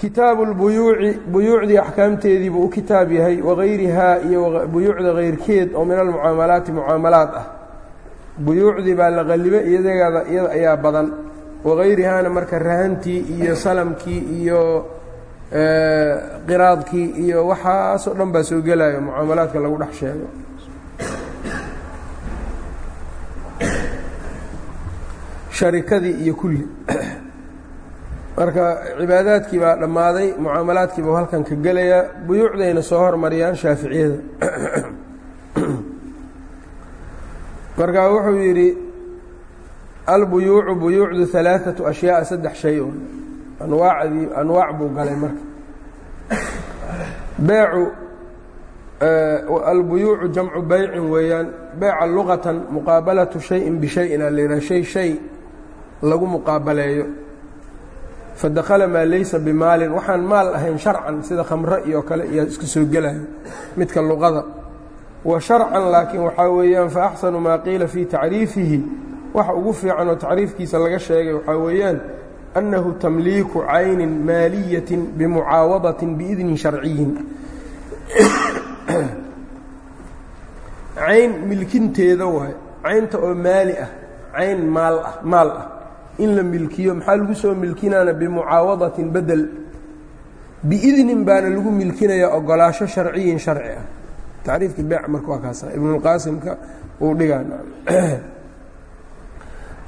kitaabu اlbuyuuci buyuucdii axkaamteedii buu u kitaab yahay wagayrihaa iyo buyuucda kayrkeed oo min almucaamalaati mucaamalaad ah. Buyuucdii baa la qalibe iyadagaada iyada ayaa badan. Wagayrihaana marka rahantii iyo salamkii iyo qiraadkii iyo waxaasoo dhan baa soo gelayo mucaamalaadka lagu dhex sheego. Sharikadii iyo kulli marka cibaadaadkii baa dhammaaday mucaamalaadkii buu halkan ka gelayaa buyuucdayna soo hormariyaan shaaficiyada. Marka wuxuu yidhi albuyuucu buyuucdu alaaatu ashyaaa saddex shay un anwaacdii anwaac buu galay marka. Beecu albuyuucu jamcu baycin weeyaan beeca luqatan muqaabalatu shayin bishayin aa la yidhaha shay shay lagu muqaabaleeyo fadakhala maa laysa bimaalin. Waxaan maal ahayn sharcan sida khamre iyo kale iyaa iska soo gelayo midka luqada. Wa sharcan laakiin waxaa weeyaan fa axsanu maa qiila fii tacriifihi. Waxa ugu fiican oo tacriifkiisa laga sheegay waxaa weeyaan annahu tamliiku caynin maaliyatin bimucaawadatin biidnin sharciyin. Cayn milkinteeda waay. Caynta oo maali ah cayn maal ah maal ah in la milkiyo maxaa lagu soo milkinaana bimucaawadatin bedel? Biidnin baana lagu milkinaya ogolaasho sharciyin sharci ah. Tacriifkii beec marka waa kaasa ibnulqaasimka uu dhigaa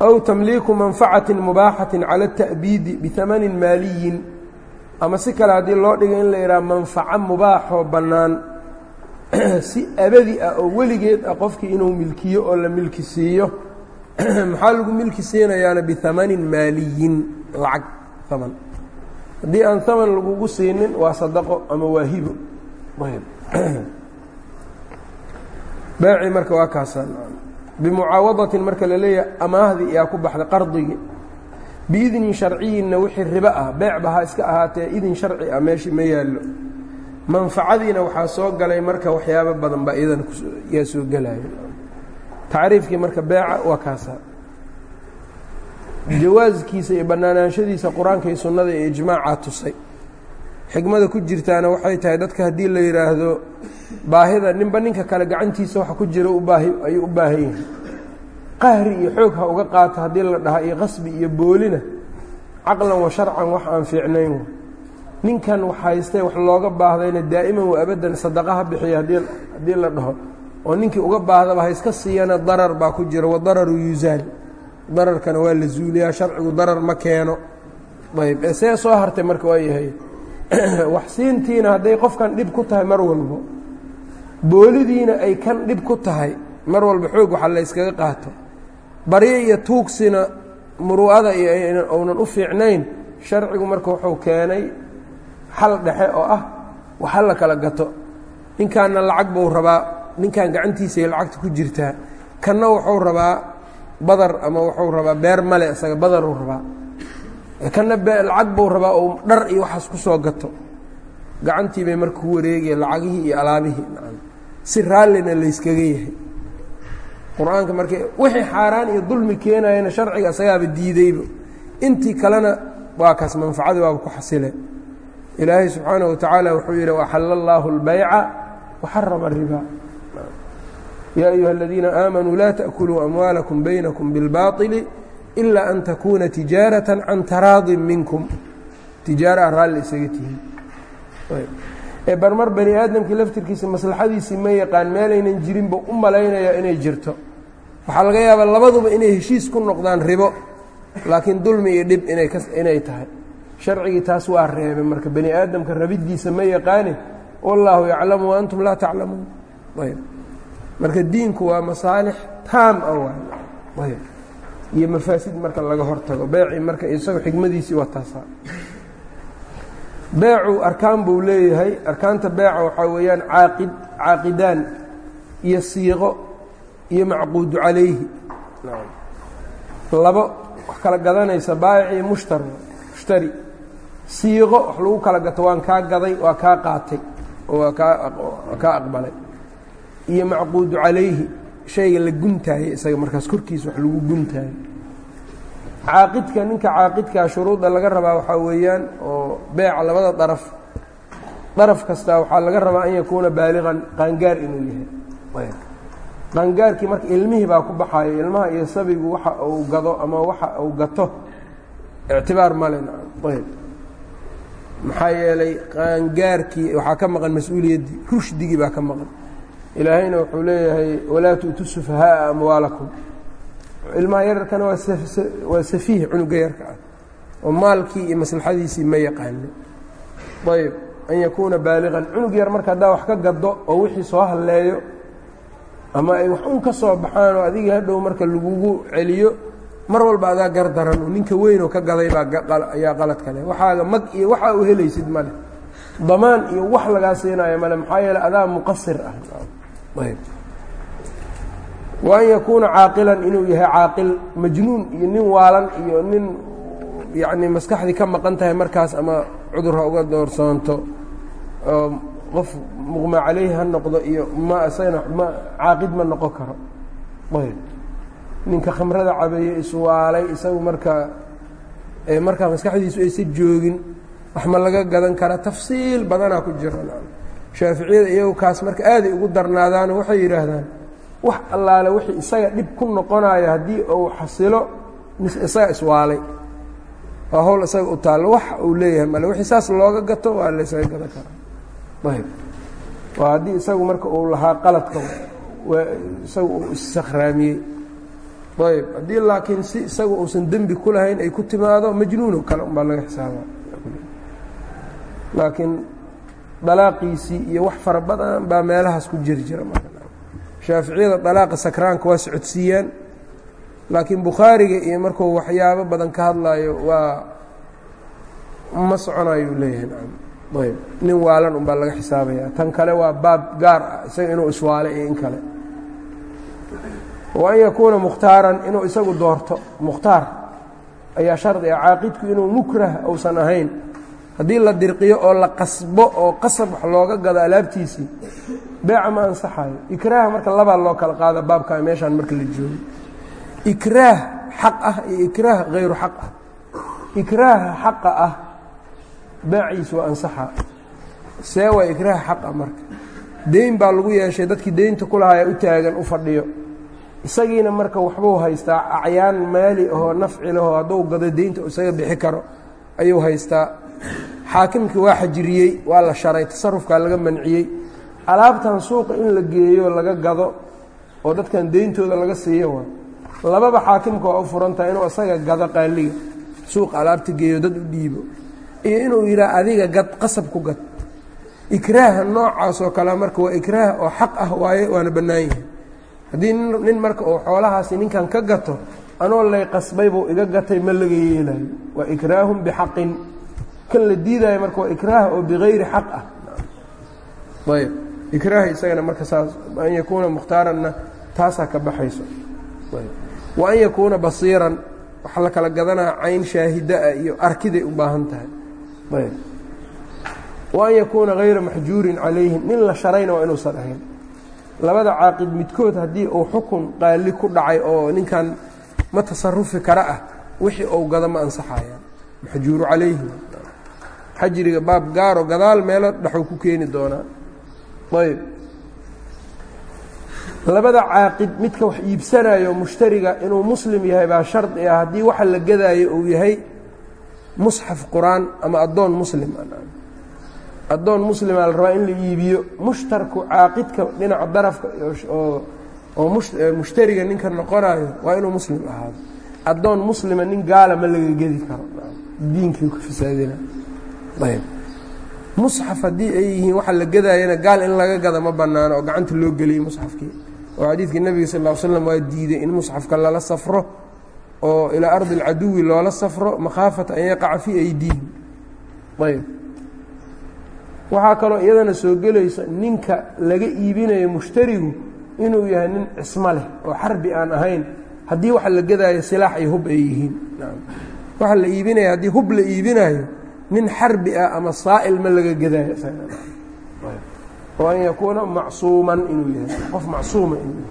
aw tamliiku manfacatin mubaaxatin cala ata'biidi biamanin maaliyin. Ama si kale haddii loo dhigo in la yidhaha manfaco mubaaxoo bannaan si abadi ah oo weligeed ah qofkii inuu milkiyo oo la milki siiyo maxaa lagu milki siinayaana biamanin maaliyin lacag aman haddii aan aman lagugu siinin waa sadaqo ama waa hibo. Beecii marka waa kaasa bimucaawadatin marka la leeyahay amaahdii yaa ku baxday qardigii. Biidnin sharciyinna wixii ribo ah beecba ha iska ahaatee idin sharci ah meeshii ma yaallo. Manfacadiina waxaa soo galay marka waxyaabo badan baa iyadan yaa soo gelaya tacriifkii marka beeca waa kaasa. Jawaaskiisa iyo bannaanaanshadiisa qur'aanka iyo sunnada iyo ijmaacaa tusay. Xikmada ku jirtaana waxay tahay dadka haddii la yidhaahdo baahida ninba ninka kale gacantiisa waxa ku jira ubaahi ayuu u baahan yahay. Qahri iyo xoog ha uga qaato haddii la dhaha iyo qasbi iyo boolina caqlan wa sharcan wax aan fiicnayn. Ninkan wax haystee wax looga baahdayna daa'iman wa abadan sadaqa ha bixiya haddii la dhaho oo ninkii uga baahdaba ha iska siiyana darar baa ku jira wadararu yuusaal dararkana waa la zuuliyaa sharcigu darar ma keeno. Ayb ee see soo hartay marka waa yahay. Wax siintiina hadday qofkan dhib ku tahay mar walbo boolidiina ay kan dhib ku tahay mar walba xoog waxa la yskaga qaato. Baryo iyo tuugsina muru'ada iyo ounan u fiicnayn sharcigu marka wuxuu keenay xal dhexe oo ah waxa la kala gato. Ninkaanna lacag buu rabaa ninkan gacantiisay lacagta ku jirtaa kanna wuxuu rabaa badar ama wuxuu rabaa beer male isaga badaruu rabaa kanna lacag buu rabaa ou dhar iyo waxaas ku soo gato gacantii bay marka ku wareegaya lacagihii iyo alaabihii si raallina layskaga yahay qur-aanka marka wixii xaaraan iyo dulmi keenayana sharciga isagaaba diideyba intii kalena waa kaas manfacadii waaba ku xasile ilaahay subxaanaه wa tacaala wuxuu yidhi waxala اllaahu اlbayca waxarama الriba yaa ayuha aladiina aamanuu laa taأkuluu amwaalakum baynakum biاlbaطili ilaa an takuuna tijaaraةa can taraadin minkum tijaara a raalli isaga tihiin ee barmar bani aadamkii laftirkiisa maslaxadiisii ma yaqaan meelaynan jirinba u malaynaya inay jirto waxaa laga yaabaa labaduba inay heshiis ku noqdaan ribo laakiin dulmi iyo dhib inay tahay sharcigii taas waa reebay marka bani aadamka rabiddiisa ma yaqaane wallaahu yaclamu wa antum laa taclamuun ayb marka diinku waa masaalix taam ah waay. Iyo mafaasid marka laga hortago. Beecii marka isago xigmadiisii waa taasa beecu arkaan buu leeyahay. Arkaanta beeca waxaa weeyaan caaqid caaqidaan iyo siiqo iyo macquudu calayhi. Labo wax kala gadanaysa. Baayic iyo mushtar mushtari. Siiqo wax lagu kala gato. Waan kaa gaday waa kaa qaatay oo waa kaa kaa aqbalay iyo macquudu calayhi shayga la guntaayey isaga markaas korkiisa wax lagu guntaayo caaqidka ninka caaqidkaa shuruudda laga rabaa waxaa weeyaan oo beeca labada daraf daraf kastaa waxaa laga rabaa an yakuuna baaliqan qaangaar inuu yahay. Qaangaarkii marka ilmihii baa ku baxayo ilmaha iyo sabigu waxa uu gado ama waxa uu gato ictibaar male ayb maxaa yeelay qaangaarkii waxaa ka maqan mas'uuliyaddii rushdigii baa ka maqan ilaahayna wuxuu leeyahay walaa tu'tu sufahaaa amwaalakum. Ilmaha yararkana waa safiih cunuga yarka ah oo maalkii iyo maslaxadiisii ma yaqaano ayb an yakuuna baaliqan cunug yar marka haddaa wax ka gado oo wixii soo halleeyo ama ay wax un ka soo baxaan oo adiga hadhow marka lagugu celiyo mar walba adaa gardaran oo ninka weynoo ka gaday baa ayaa qalad kale waxaaga mag iyo waxa u helaysid male damaan iyo wax lagaa siinayo male maxaa yeele adaa muqasir ah ayb. Wa an yakuuna caaqilan inuu yahay caaqil majnuun iyo nin waalan iyo nin yacni maskaxdii ka maqan tahay markaas ama cudurha uga doorsoonto oo qof muqma caleyhi ha noqdo iyo ma isagana ma caaqid ma noqon karo. Ayb. Ninka khamrada cabeeye iswaalay isagu markaa markaa maskaxdiisu aysa joogin wax laga gadan karaa tafsiil badanaa ku jiro shaaficiyada iyagu kaas marka aaday ugu darnaadaano waxay yidhaahdaan wax allaale wixii isaga dhib ku noqonayo haddii uu xasilo isaga iswaalay. Waa hawl isaga u taallo wax uu leeyahay male wixii saas looga gato waa la ysaga gadan karaa. Ayb waa haddii isagu marka uu lahaa qaladka isagu uu issakhraamiyey. Ayb haddii laakiin si isagu uusan dembi ku lahayn ay ku timaado majnuuno kale umbaa laga xisaaba laakiin dalaaqiisii iyo wax fara badan baa meelahaas ku jiri jira shaaficiyada dalaaqa sakraanka waa socodsiiyaan laakiin bukhaariga iyo markuu waxyaabo badan ka hadlaayo waa ma soconayuu leeyahay ayb nin waalan unbaa laga xisaabaya tan kale waa baab gaar ah isaga inuu iswaalay iyo in kale. Wa an yakuuna mukhtaaran inuu isagu doorto. Mukhtaar ayaa shardi ah caaqidku inuu mukrah uusan ahayn haddii la dirqiyo oo la qasbo oo qasab wax looga gado alaabtiisii beeca ma ansaxayo. Ikraaha marka labaa loo kala qaada baabkaa meeshaan marka la joogo. Ikraah xaq ah iyo ikraah hayru xaq ah. Ikraaha xaqa ah beeciis waa ansaxa. See waa ikraaha xaq ah marka. Deyn baa lagu yeeshay dadkii deynta ku lahaa u taagan u fadhiyo. Isagiina marka waxbuu haystaa acyaan maali ahoo nafci lahoo hadduu gado deynta isaga bixi karo ayuu haystaa. Xaakimkii waa xajiriyey waa la sharay tasarufkaa laga manciyey. Alaabtan suuqa in la geeyo laga gado oo dadkan deyntooda laga siiyo waa. Lababa xaakimka waa u furantaha inuu isaga gado qaaliga. Suuqa alaabta geeyo dad u dhiibo. Iyo inuu yidhaha adiga gad qasab ku gad. Ikraaha noocaas oo kale marka waa ikraah oo xaq ah waaye waana bannaan yahay. Haddii nin marka uu xoolahaasi ninkan ka gato anoo lay qasbay buu iga gatay ma laga yeelayo waa ikraahun bixaqin. Kan la diidaayo marka waa ikraah oo bigayri xaq ah. Ayb. Ikraaha isagana marka saas an yakuuna mukhtaaranna taasaa ka baxayso. Wa an yakuuna basiiran waxaa la kala gadanaa cayn shaahidaa iyo arkiday u baahan tahay. Ayb. Wa an yakuuna hayra maxjuurin calayhim nin la sharayna waa inuusan ahayn. Labada caaqid midkood haddii uu xukun qaali ku dhacay oo ninkan ma tasarufi kara ah wixii uu gado ma ansaxaya maxjuuru calayhim xajriga baab gaaro gadaal meelo dhexuu ku keeni doonaa ayb labada caaqid midka wax iibsanayo mushtariga inuu muslim yahay baa shardi ah. Haddii waxa la gadaayo uu yahay musxaf qur'aan ama addoon muslim addoon muslima la rabaa in la iibiyo. Mushtarku caaqidka dhinaca darafka oo oo mushtariga ninka noqonayo waa inuu muslim ahaado. Addoon muslima nin gaala ma laga gedi karo. Diinkii ku fasaadina ayb musxaf haddii ay yihiin waxa la gadaayana gaal in laga gada ma bannaano oo gacanta loo geliyey musxafkii. Oo xadiidkii nebiga sal ll slam waa diiday in musxafka lala safro oo ilaa ardi alcaduwi loola safro makhaafata an yaqaca fii aydiihim. Ayb waxaa kaloo iyadana soo gelaysa ninka laga iibinayo mushtarigu inuu yahay nin cismo leh oo xarbi aan ahayn haddii waxa la gadaayo silaax iyo hub ay yihiin. Waxa la iibinaya haddii hub la iibinayo nin xarbi ah ama saa'il ma laga gadaayo. Oo an yakuuna macsuuman inuu yahay. Qof macsuuma inuu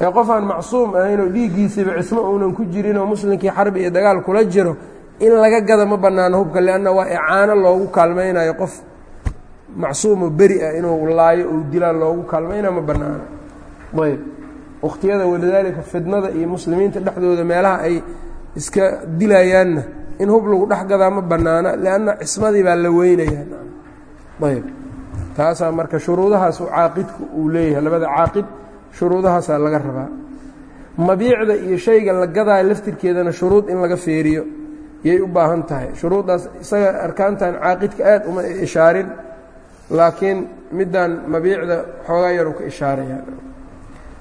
yahay. Qof aan macsuum ahayn oo dhiiggiisiiba cismo uunan ku jirin oo muslimkii xarbi iyo dagaal kula jiro in laga gada ma bannaano hubka lianna waa icaano loogu kaalmaynayo qof macsuumo beri ah inuu laayo uu dilaa loogu kaalmayna ma bannaano. Ayb. Wakhtiyada walidaalika fidnada iyo muslimiinta dhexdooda meelaha ay iska dilayaanna in hub lagu dhex gadaa ma bannaana lianna cismadii baa la weynayaa. Ayb. Taasaa marka shuruudahaas caaqidku uu leeyahay. Labada caaqid shuruudahaasaa laga rabaa. Mabiicda iyo shayga la gadaayo laftirkeedana shuruud in laga feeriyo yay u baahan tahay. Shuruuddaas isaga arkaantan caaqidka aad uma ishaarin laakiin middan mabiicda xoogaa yaru ka ishaaraya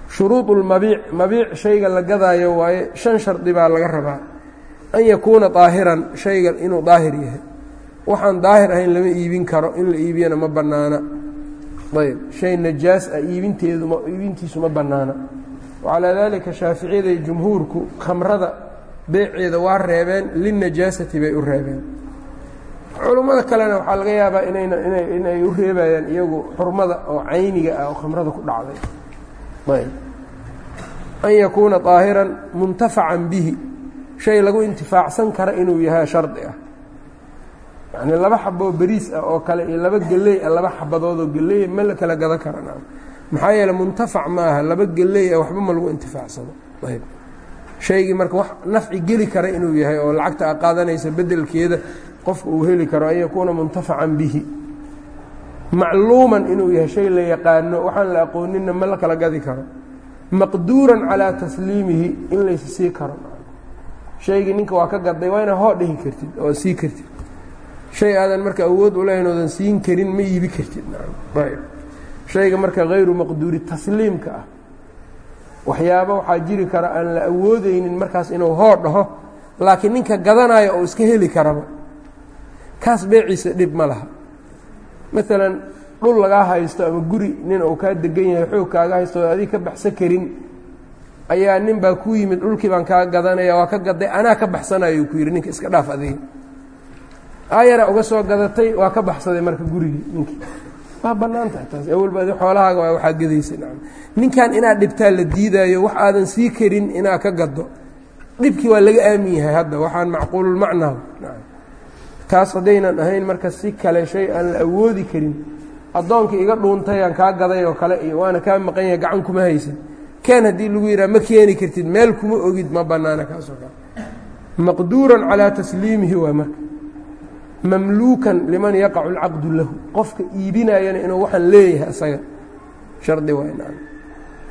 shuruud ulmabiic mabiic shayga la gadaayo waaye shan shardi baa laga rabaa. An yakuuna daahiran shayga inuu daahir yahay. Waxaan daahir ahayn lama iibin karo in la iibiyana ma bannaana. Ayb shay najaas ah iibinteedu iibintiisu ma bannaana. Wacalaa daalika shaaficiyada iyo jumhuurku khamrada beeceeda waa reebeen lilnajaasati bay u reebeen culummada kalena waxaa laga yaabaa inayna inay u reebayaan iyagu xurmada oo cayniga ah oo khamrada ku dhacday. Ayb. An yakuuna daahiran muntafacan bihi. Shay lagu intifaacsan kara inuu yahay shardi ah. Yacnii laba xaboo beriis ah oo kale iyo laba geley ah laba xabadoodoo geley ma la kala gado karan maxaa yeele muntafac maaha laba geley ah waxba ma lagu intifaacsado. Ayb. Shaygii marka wax nafci geli kara inuu yahay oo lacagta a qaadanaysa bedelkeeda qofka uu heli karo an yakuuna muntafacan bihi. Macluuman inuu yahay shay la yaqaano waxaan la aqooninna ma la kala gadi karo. Maqduuran calaa tasliimihi in laysa sii karo. Shaygii ninka waa ka gaday waa inaa hoo dhihi kartid oo sii kartid. Shay aadan marka awood ulahayn oodan siin karin ma iibi kartid. Shayga marka hayru maqduuri tasliimka ah. Waxyaaba waxaa jiri kara aan la awoodeynin markaas inuu hoo dhaho laakiin ninka gadanayo oo iska heli karaba kaas beeciisa dhib ma laha. Maalan dhul lagaa haysto ama guri nin uu kaa degan yahay xoog kaaga haysto oo adig ka baxsan karin ayaa nin baa ku yimid dhulkii baan kaa gadanaya waa ka gaday anaa ka baxsanayo ku yidhi ninka iska dhaaf adiga. Aayara uga soo gadatay waa ka baxsaday marka gurigii ninkii. Waa bannaan tahay taas awalba adi xoolahaaga waa waxaa gadaysa nacam. Ninkan inaad dhibtaa la diidaayo wax aadan sii karin inaad ka gaddo dhibkii waa laga aamin yahay hadda waxaan macquululmacnaa nacam taas haddaynan ahayn marka si kale shay aan la awoodi karin addoonkii iga dhuuntayaan kaa gaday oo kale iyo waana kaa maqan yahay gacan kuma haysan. Keen haddii lagu yidhaha ma keeni kartid meel kuma ogid ma bannaana kaasoo kale. Maqduuran calaa tasliimihi waa marka. Mamluukan liman yaqacu alcaqdu lahu. Qofka iibinayana inuu waxaan leeyahay isaga shardi waa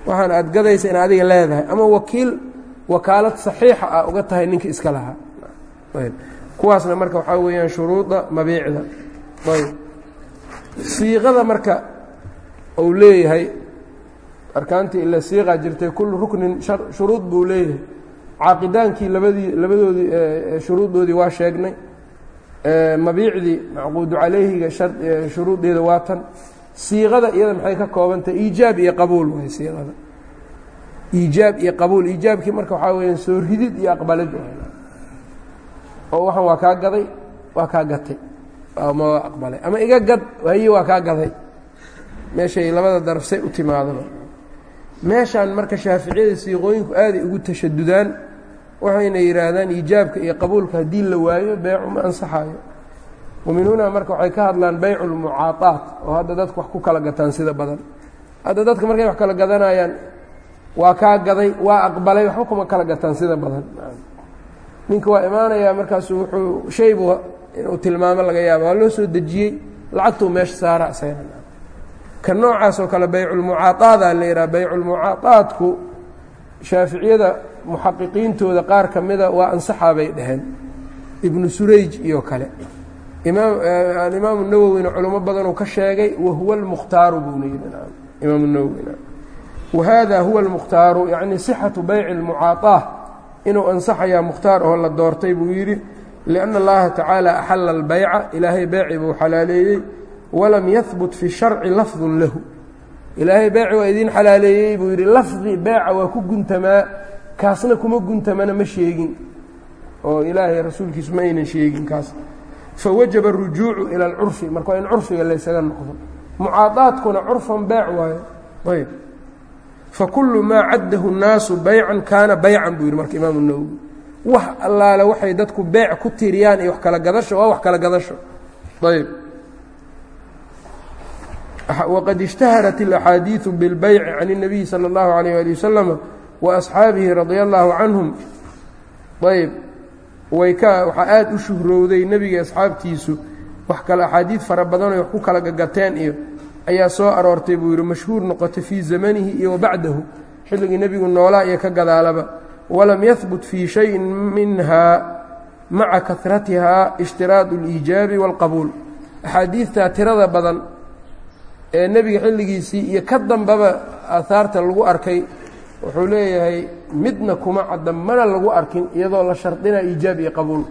waxaan aad gadaysa in adiga leedahay. Ama wakiil wakaalad saxiixa ah uga tahay ninka iska lahaa kuwaasna marka waxaa weeyaan shuruuda mabiicda. Ayb. Siiqada marka uu leeyahay arkaantii ila siiqa jirtay kullu ruknin shuruud buu leeyahay. Caaqidaankii labadii labadoodii shuruuddoodii waa sheegnay. Mabiicdii macquudu calayhiga shuruuddeeda waa tan. Siiqada iyada maxay ka koobantahay iijaab iyo qabuul waay siiqada. Iijaab iyo qabuul. Iijaabkii marka waxaa weyaan soo ridid iyo aqbalid oo waxaan waa kaa gaday waa kaa gatay ma aqbalay. Ama iga gad haye waa kaa gaday. Meeshay labada daraf say u timaadaba meeshaan marka shaaficiyada siiqooyinku aaday ugu tashadudaan waxayna yidhaahdaan iijaabka iyo qabuulka haddii la waayo beecu ma ansaxaayo. Wamin hunaa marka waxay ka hadlaan baycu lmucaaaat oo hadda dadku wax ku kala gataan sida badan. Hadda dadka markay wax kala gadanayaan waa kaa gaday waa aqbalay waxba kuma kala gataan sida badan ninka waa imaanayaa markaasu wuxuu shaybu inuu tilmaamo laga yaaba waa loo soo dejiyey lacagtuu meesha saara isagana ka noocaas oo kale bayculmucaaadaa la yidhaha bayculmucaaaadku shaaficiyada muxaqiqiintooda qaar ka mida waa ansaxaa bay dhaheen. Ibnu surayj iyo kale. Alimaamu nawowina culimo badanuu ka sheegay wahuwa almukhtaaru buuna yidhi. Imaamu nawowina wahada huwa almukhtaaru yacni sixatu bayci inuu ansaxayaa mukhtaar oo la doortay buu yidhi lianna allaha tacaala axalla albayca ilaahay beeci buu xalaaleeyey walam yahbut fi sharci lafdun lahu. Ilaahay beeci waa idiin xalaaleeyey buu yidhi lafdi beeca waa ku guntamaa kaasna kuma guntamana ma sheegin. Oo ilaahay rasuulkiisu ma aynan sheegin kaas. Fawajaba arujuucu ila alcurfi marka waa in curfiga laysaga noqdo. Mucaadaadkuna curfan beec waayo ayb fakulu maa caddahu الnaasu baycan kaana baycan buu yidhi marka imaamu nawowi wax allaale waxay dadku beec ku tiriyaan iyo wax kala gadasho waa wax kala gadasho ayb wqad اجtaharat الأxaadiiثu bاlbayci can الnabiyi salى اllahu عalيه ali waslama waasxaabihi radia allahu canhum ayb way ka waxaa aada u shuhrowday nebiga asxaabtiisu wax kale axaadiid fara badanoy wax ku kala gagateen iyo ayaa soo aroortay buu yidhi mashhuur noqotay fii zamanihi iyo wabacdahu xilligii nebigu noolaa iyo ka gadaalaba walam yahbut fii shayin minhaa maca kahratihaa ishtiraadu اliijaabi wاlqabuul axaadiidtaa tirada badan ee nebiga xilligiisii iyo ka dambaba aahaarta lagu arkay wuxuu leeyahay midna kuma cadda mana lagu arkin iyadoo la shardina iijaab iyo qabuul.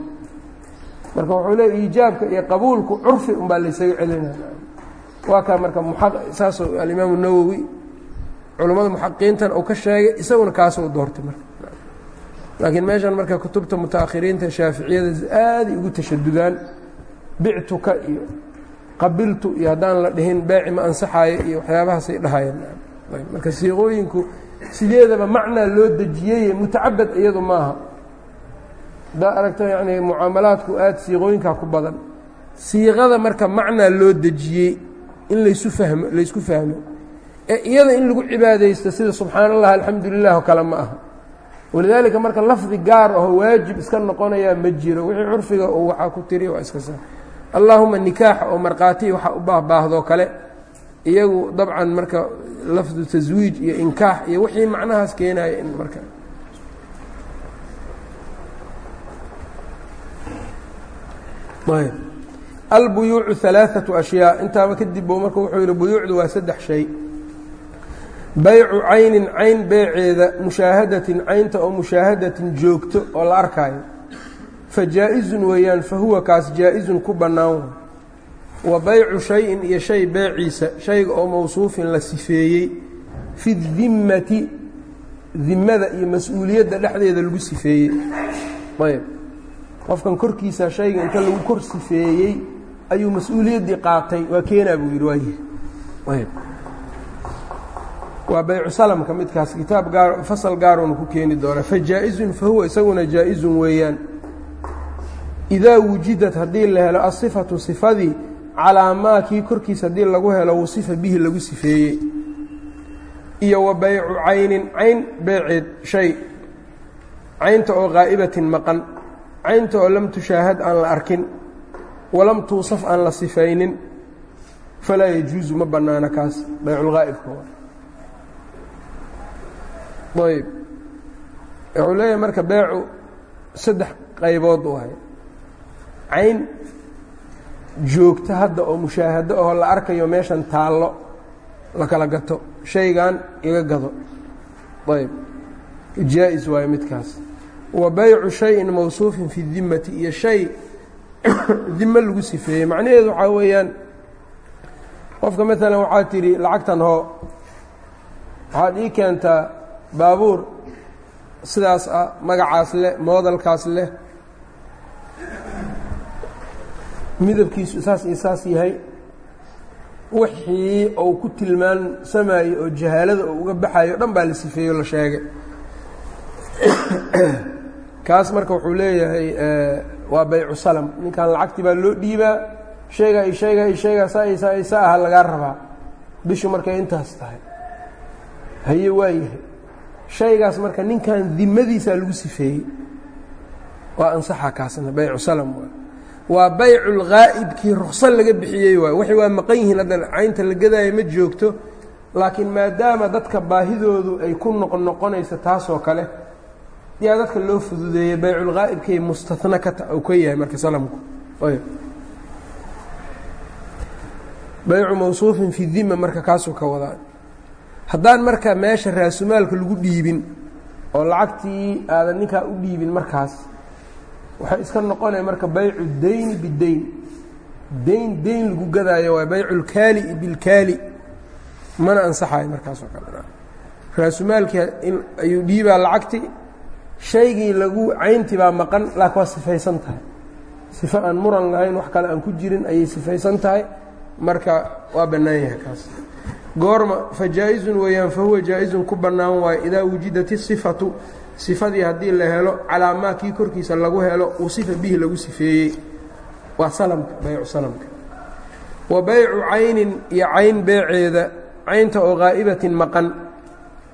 Marka wuxuu leeya iijaabka iyo qabuulku curfi unbaa laysaga celinaya waa kaa marka saasoo alimaamu nawowi culammada muxaqiqiintan uu ka sheegay isaguna kaasuu doortay marka. Laakiin meeshan marka kutubta mutaakhiriinta shaaficiyada aaday ugu tashadudaan bictuka iyo qabiltu iyo haddaan la dhihin beeci ma ansaxaayo iyo waxyaabahaasay dhahayeen marka siiqooyinku sideedaba macnaa loo dejiyey mutacabad iyadu maaha. Haddaa aragto yacni mucaamalaadku aada siiqooyinkaa ku badan siiqada marka macnaa loo dejiyey in laysu fahmo laysku fahmo. Ee iyada in lagu cibaadaysto sida subxaana allah alxamdu oo kale ma aha. Walidaalika marka lafdi gaar aho waajib iska noqonayaa ma jiro. Wixii curfiga uu waxaa ku tiriya waa iska sa allaahuma nikaaxa oo markhaati waxa u baahbaahdoo kale. Iyagu dabcan marka lafdu taswiij iyo inkaax iyo wixii macnahaas keenaya in marka albuyuucu ثalaaثaةu أشhyaaء intaaba kadib bu marka wuxuu yihi buyuucdu waa saddex shay baycu caynin cayn beeceeda mushaahadatin caynta oo mushaahadatin joogto oo la arkaayo fajaa-izun weeyaan fahuwa kaas jaa-izun ku bannaan wa baycu shay-in iyo shay beeciisa shayga oo mawsuufin la sifeeyey fi dimmati dimmada iyo mas-uuliyadda dhexdeeda lagu sifeeyey ayb qofkan korkiisa shayga inta lagu kor sifeeyey ayuu mas'uuliyaddii qaatay. Waa keenaa buu yidhi waaye. Ayb waa baycu salamka midkaas. Kitaab gaar fasal gaaroona ku keeni doonaa. Fa jaa-izun fa huwa isaguna jaa-izun weeyaan. Idaa wujidad haddii la helo asifatu sifadii calaa maa kii korkiisa haddii lagu helo wasifa bihi lagu sifeeyey. Iyo wa baycu caynin cayn beeceed shay. Caynta oo qaa'ibatin maqan. Caynta oo lam tushaahad aan la arkin walam tuusaf aan la sifaynin falaa yajuusu ma bannaana kaas bayculgaa'ibka ayb wuxuu leeyahay marka beecu saddex qaybood u ahay. Cayn joogta hadda oo mushaahado ahoo la arkayo meeshan taallo la kala gato shaygan iga gado. Ayb jaa-is waayo midkaas. Wa baycu shayin mawsuufin fi dimmati iyo shay dimo lagu sifeeyey. Macnaheedu waxaa weeyaan qofka maalan waxaad tidhi lacagtan hoo waxaad ii keentaa baabuur sidaas ah magacaas leh moodalkaas leh midabkiisu saas iyo saas yahay wixii uu ku tilmaansamayey oo jahaalada uu uga baxayo dhan baa la sifeeyey o la sheegay. Kaas marka wuxuu leeyahay waa baycu salam. Ninkan lacagtii baa loo dhiibaa. Sheegaa iyo sheegaa saa iyo saa iyo saa aha lagaa rabaa. Bishu markay intaas tahay. Haye waa shaygaas marka ninkan dimadiisaa lagu sifeeyey. Waa ansaxa kaasna baycu salam waa. Waa bayculgaa'ibkii rukso laga bixiyey waay waxay waa maqan yihiin hadda caynta la gadaayo ma joogto. Laakiin maadaama dadka baahidoodu ay ku noqnoqonayso taasoo kale yaa dadka loo fududeeyey bayculgaa'ibkay mustatna ka ka yahay marka salamku? Baycu mawsuufin fi dima marka kaasuu ka wadaa haddaan marka meesha raasumaalka lagu dhiibin oo lacagtii aadan ninkaa u dhiibin markaas waxay iska noqonaya marka baycu dayni bidayn dayn dayn lagu gadaayo waa baycu lkaali'i bilkaali mana ansaxayo markaasoo kale raasumaalkii ayuu dhiibaa lacagti shaygii lagu cayntii baa maqan laakiin waa sifaysan tahay. Sifo aan muran lahayn wax kale aan ku jirin ayay sifaysan tahay. Marka waa bannaan yahay kaas. Goorma fa jaa-izun weeyaan fa huwa jaa-izun ku bannaan waayo idaa wujidat isifatu sifadii haddii la helo calaa maa kii korkiisa lagu helo usifa bihi lagu sifeeyey. Waa salamka baycu salamka. Wa baycu caynin iyo cayn beeceeda caynta oo qaa'ibatin maqan.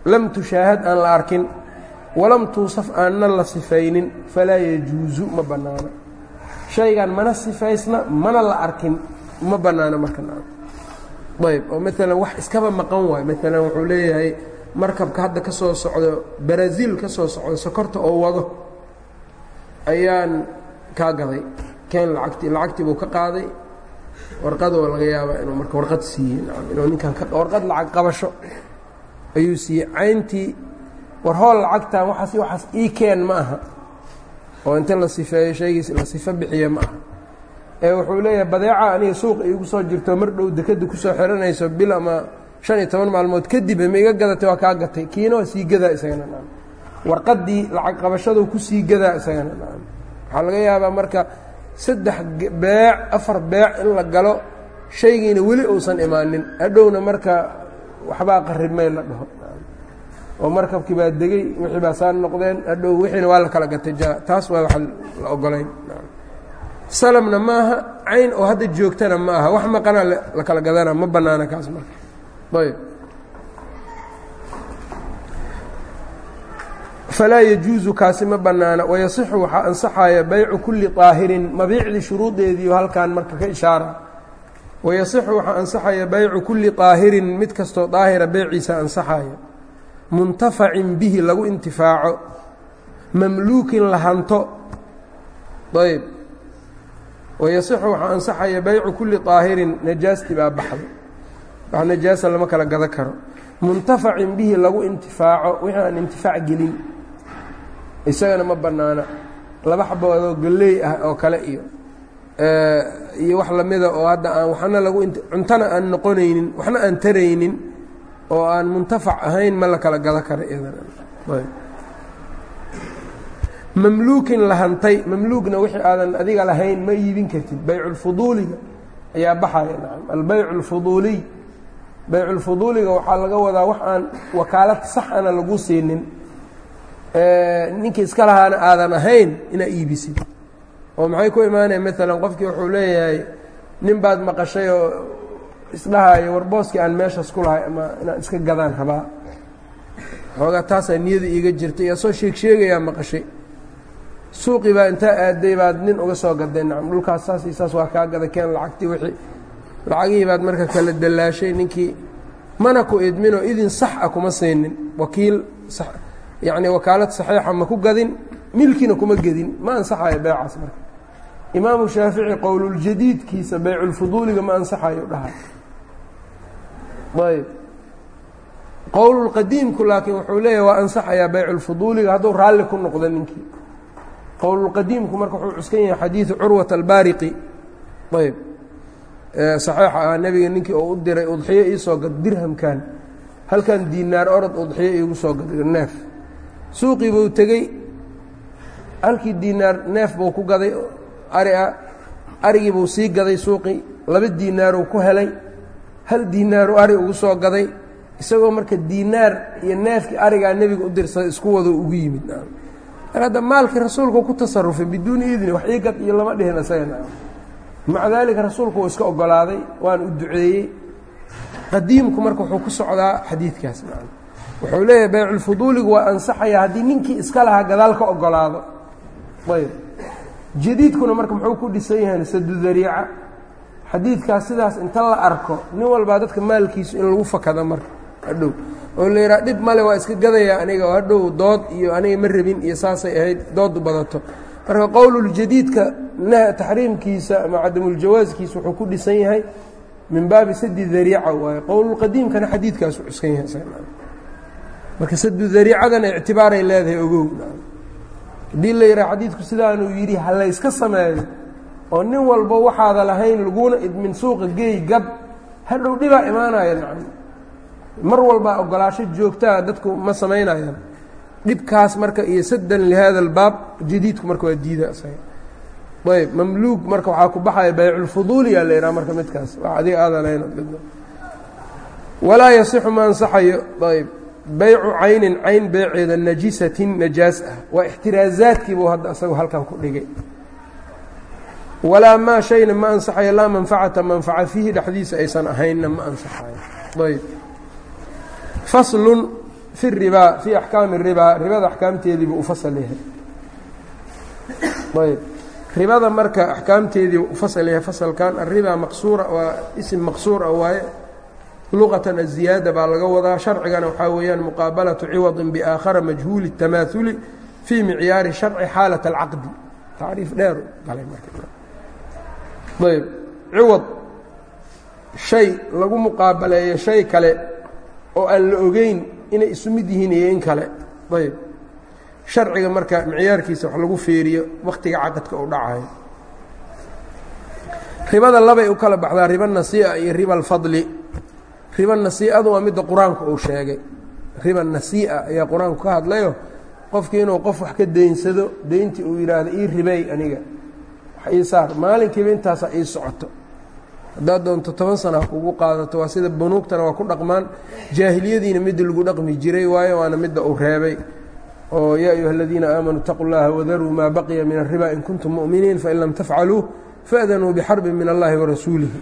Lam tushaahad aan la arkin walam tuusaf aanna la sifaynin falaa yajuusu ma bannaano shaygan mana sifaysna mana la arkin ma bannaano marka ayb oo maalan wax iskaba maqan waayo maalan wuxuu leeyahay markabka hadda ka soo socdo baraasiil ka soo socdo sokorta oo wado ayaan kaa gaday. Keen lacagtii lacagtii buu ka qaaday. Warqad oo laga yaabaa inuu marka warqad siiyey inuu ninkan warqad lacag qabasho ayuu siiyey. Cayntii war hool lacagtan waxaas waxaas ii keen ma aha oo inta la sifeeyo shaygiis la sifo bixiye ma aha ee wuxuu leeyahay badeeca aniga suuqa iigu soo jirto mar dhow dekadda ku soo xihanayso bil ama shan iyo toban maalmood kadib ma iga gadatay waa kaa gatay. Kiina waa sii gadaa isagana warqaddii lacag qabashadu ku sii gadaa isagana waxaa laga yaabaa marka saddex beec afar beec in la galo shaygiina weli uusan imaanin. Hadhowna marka waxbaa qaribmay la dhaho oo markabkii baa degey wixii baa saan noqdeen hadhow wixiina waa la kala gatay taas waa waxa la ogolayn salamna maaha cayn oo hadda joogtana ma aha wax maqana la kala gadana ma bannaana kaas marka. Ayb falaa yajuusu kaasi ma bannaana wayasixu waxaa ansaxaya baycu kulli طaahirin mabiicdii shuruudeediiyo halkan marka ka ishaara. Wayasixu waxaa ansaxaya baycu kulli طaahirin mid kastoo daahira beyciisa ansaxaya muntafacin bihi lagu intifaaco mamluukin lahanto ayb wayasixu waxaa ansaxaya baycu kulli طaahirin najaastii baa baxday. Wax najaasa lama kala gado karo. Muntafacin bihi lagu intifaaco wixii aan intifaac gelin. Isagana ma bannaana. Laba xaboodoo galley ah oo kale iyo iyo wax lamida oo hadda aan waxna lagu cuntana aan noqonaynin waxna aan taraynin oo aan muntafac ahayn ma la kala gado karo mamluukin lahantay mamluugna wixii aadan adiga lahayn ma iibin kartid. Bayculfuduuliga ayaa baxaya nacam. Albaycu alfuduuliy bayculfuduuliga waxaa laga wadaa wax aan wakaalad saxana lagu siinin ninkii iska lahaana aadan ahayn inaa iibisid. Oo maxay ku imaanaya maalan qofkii wuxuu leeyahay nin baad maqashay oo isdhahayo war booskii aan meeshaas ku lahay ama inaan iska gadaan rabaa xoogaa taasaa niyada iiga jirtay iyo soo sheeg sheegayaa maqashay. Suuqii baa intaa aaday baad nin uga soo gaday nacam dhulkaas saas iyo saas waa kaa gada keen lacagtii wixii. Lacagihii baad marka kala dallaashay ninkii mana ku idminoo idin sax ah kuma siinin wakiil yacni wakaalad saxiixa ma ku gadin milkina kuma gedin. Ma ansaxayo beecaas marka. Imaamu shaafici qowluljadiidkiisa beyculfuduuliga ma ansaxayo dhahay ayb. Qowlulqadiimku laakiin wuxuu leeyahy waa ansaxayaa beyculfuduuliga hadduu raalli ku noqdo ninkii. Qowlulqadiimku marka wuxuu cuskan yahay xadiidu curwat albaariqi. Ayb. Saxiixa ah nebiga ninkii oo u diray udxiyo iisoo gad dirhamkan. Halkan diinaar orod udxiyo iigu soo gad neef. Suuqii buu tegey. Halkii diinaar neef buu ku gaday ari ah arigii buu sii gaday suuqii. Laba diinaaruu ku helay hal diinaaru ari ugu soo gaday isagoo marka diinaar iyo neefkii arigaa nebiga u dirsaday isku wado ugu yimid. Hadda maalkii rasuulku ku tasarufay biduuni idni wax ii gad iyo lama dhihin isaga maca daalika rasuulku wuu iska ogolaaday waan u duceeyey. Qadiimku marka wuxuu ku socdaa xadiidkaas. Wuxuu leeyahay bayculfuduuligu waa ansaxaya haddii ninkii iska lahaa gadaal ka ogolaado. Ayb jadiidkuna marka muxuu ku dhisan yahay sadu dariica xadiidkaas sidaas inta la arko nin walbaa dadka maalkiisu in lagu fakado marka hadhow. Oo la yidhaha dhib male waa iska gadaya aniga oo hadhow dood iyo aniga ma rabin iyo saasay ahayd doodu badato. Marka qowluljadiidka taxriimkiisa ama cadamuljawaazkiisa wuxuu ku dhisan yahay min baabi sadi dariica waaye. Qowlulqadiimkana xadiidkaasu cuskan yahay marka sadu dariicadana ictibaaray leedahay ogow. Haddii la yidhaha xadiidku sidaanuu yidhi ha layska sameeyo oo nin walba waxaada lahayn laguna idmin suuqa geey gab hadhow dhibaa imaanaya nacam mar walbaa ogolaasho joogtaa dadku ma samaynayaan. Dhibkaas marka iyo saddan lihada albaab jadiidku marka waa diida ayb mamluug marka waxaa ku baxaya bayculfuduuliyaa la yidhaha marka midkaas. Adiga aada lahayn walaa yasixu ma ansaxayo. Ayb baycu caynin cayn beeceeda najisatin najaas ah. Waa ixtiraazaadkii buu hadda isagu halkan ku dhigay walaa maa shayna ma ansaxayo laa manfacata manfaca fiihi dhexdiisa aysan ahaynna ma ansaxayo ayb faslun fi ribaa fii axkaami ribaa ribada axkaamteediibu u fasal yahay. Ayb ribada marka axkaamteediibu u fasal yahay fasalkan arribaa maqsuura waa isim maqsuur ah waaye luqatan aziyaada baa laga wadaa. Sharcigana waxaa weeyaan muqaabalatu ciwadin biaakhara majhuuli اtamaahuli fii micyaari sharci xaalat alcaqdi. Tacriif dheer ayb. Ciwad shay lagu muqaabaleeyo shay kale oo aan la ogeyn inay isu mid yihiin iyo in kale. Ayb. Sharciga marka micyaarkiisa wax lagu feeriyo wakhtiga caqadka uu dhacayo. Ribada labay u kala baxdaa riba nasii'a iyo riba alfadli. Riba nasii'adu waa midda qur'aanku uu sheegay. Riba nasii'a ayaa qur'aanku ka hadlayo qofkii inuu qof wax ka daynsado deyntii uu yidhaahdo ii ribay aniga saar maalinkiiba intaasaa ii socoto. Haddaad doonto toban sana ha kugu qaadato waa sida bunuugtana waa ku dhaqmaan. Jaahiliyadiina midda lagu dhaqmi jiray waayo waana midda uu reebay oo yaa ayuha aladiina aamanuu itaquu llaha wadaruu maa baqiya min alriba in kuntum mu'miniin fain lam tafcaluu faadanuu bixarbin min allahi warasuulihi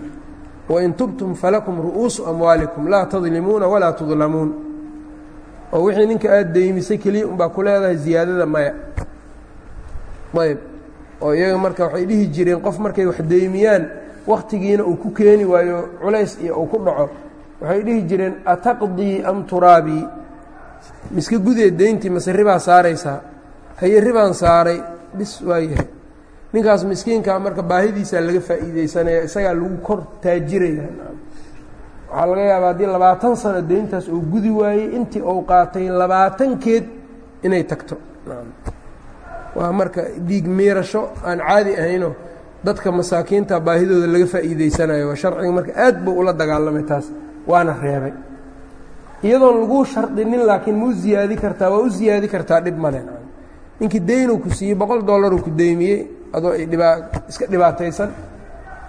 wain tubtum falakum ru'uusu amwaalikum laa tadlimuuna walaa tudlamuun. Oo wixii ninka aada deymisay keliya unbaa ku leedahay ziyaadada maya. Ayb oo iyaga marka waxay dhihi jireen qof markay wax deymiyaan wakhtigiina uu ku keeni waayo culays iyo uu ku dhaco. Waxay dhihi jireen ataqdii am turaabii miska gudeed deyntii mase ribaa saaraysaa haye ribaan saaray bis waa yahay. Ninkaas miskiinkaa marka baahidiisaa laga faa'iideysanaya isagaa lagu kor taajiraya. Waxaa laga yaabaa haddii labaatan sano deyntaas uu gudi waayey intii uu qaatay labaatankeed inay tagto waa marka dhiig miirasho aan caadi ahayno dadka masaakiinta baahidooda laga faa'iideysanayo. Waa sharciga marka aad buu ula dagaalamay taas waana reebay. Iyadoon laguu shardinin laakiin mau ziyaadi kartaa waa u ziyaadi kartaa dhib male ninkii deynuu ku siiyey boqol dollaruu ku deymiyey adoo dhibaa iska dhibaataysan.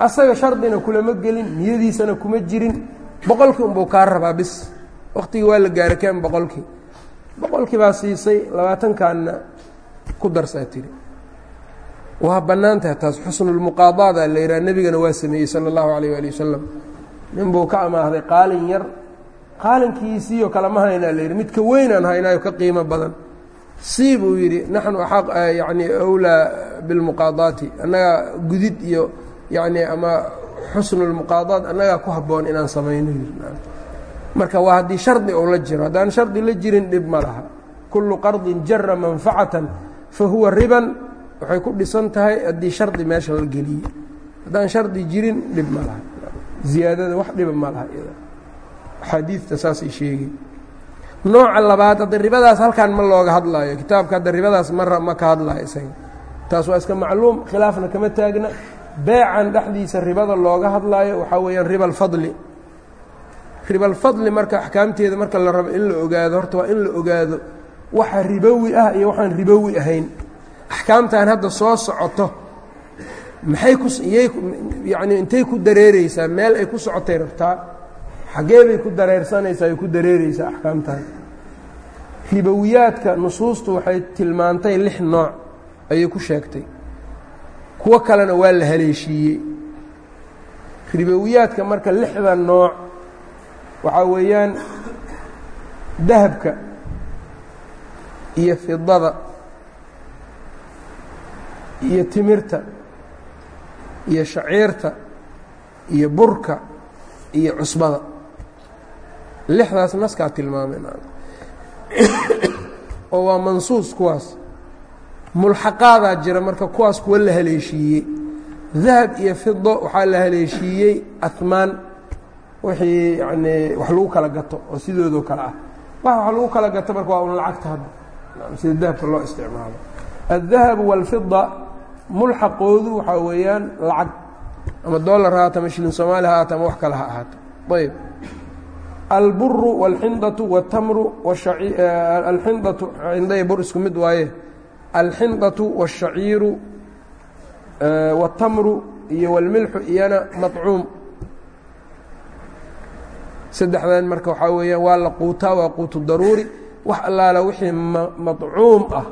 Asaga shardina kulama gelin niyadiisana kuma jirin. Boqolkii unbuu kaa rabaa bis. Wakhtigii waa la gaara boqolkii. Boqolkii baa siisay labaatankaanna ku darsaa tiri waa bannaan tahay taas xusnulmuqaadaada la yidhaha nebigana waa sameeyey sala allahu calayh waali wasalam ninbuu ka amaahday qaalin yar qaalinkiisiiyo kalama haynaa la yidhi midka weynaan haynaayo ka qiimo badan. Sii buu yidhi naxnu yacni awlaa bilmuqaadaati annagaa gudid iyo yacni ama xusnulmuqaadaat annagaa ku habboon inaan samayno marka waa haddii shardi ou la jiro haddaan shardi la jirin dhib ma laha. Kullu qardin jara manfacatan fa huwa riban waxay ku dhisan tahay haddii shardi meesha la geliyey haddaan shardi jirin dhib ma laha. Ziyaadada wax dhiba ma laha axaadiidta saasay sheegay nooca labaad hadda ribadaas halkan ma looga hadlaayo kitaabka hadda ribadaas mara ma ka hadlaayo isaga. Taas waa iska macluum khilaafna kama taagna. Beecan dhexdiisa ribada looga hadlaayo waxaa weeyaan riba alfadli riba alfadli marka axkaamteeda marka la rabo in la ogaado horta waa in la ogaado waxa ribowi ah iyo waxaan ribowi ahayn. Axkaamtan hadda soo socoto maxay ku iyay yacni intay ku dareereysaa meel ay ku socotay rabtaa xaggee bay ku dareersanaysaa ay ku dareereysaa axkaamtan ribowiyaadka nusuustu waxay tilmaantay lix nooc ayay ku sheegtay. Kuwo kalena waa la haleeshiiyey. Ribowiyaadka marka lixda nooc waxaa weeyaan dahabka iyo fidada iyo timirta iyo shaciirta iyo burka iyo cusbada. Lixdaas naskaa tilmaameen oo waa mansuus kuwaas. Mulxaqaadaa jira marka kuwaas kuwa la haleeshiiyey. Dahab iyo fido waxaa la haleeshiiyey ahmaan wixii yanii wax lagu kala gato oo sidoodoo kale ah. Wax wax lagu kala gato marka waa un lacagta hadda sida dahabka loo isticmaalo الdahabu wاlfida mulxaqoodu waxaa weeyaan lacag ama dolar ha ahaato ama shilin soomaali ha ahaato ama wax kale ha ahaato ayb alburu wاlxindaةu wاtamru alxindatu cinday bur isku mid waaye alxindaةu wالshaciiru wالtamru iyo wاlmilxu iyana maطcuum saddexdan marka waxaa weeyaan waa la quutaa waa quutu daruuri wax allaala wixii madcuum ah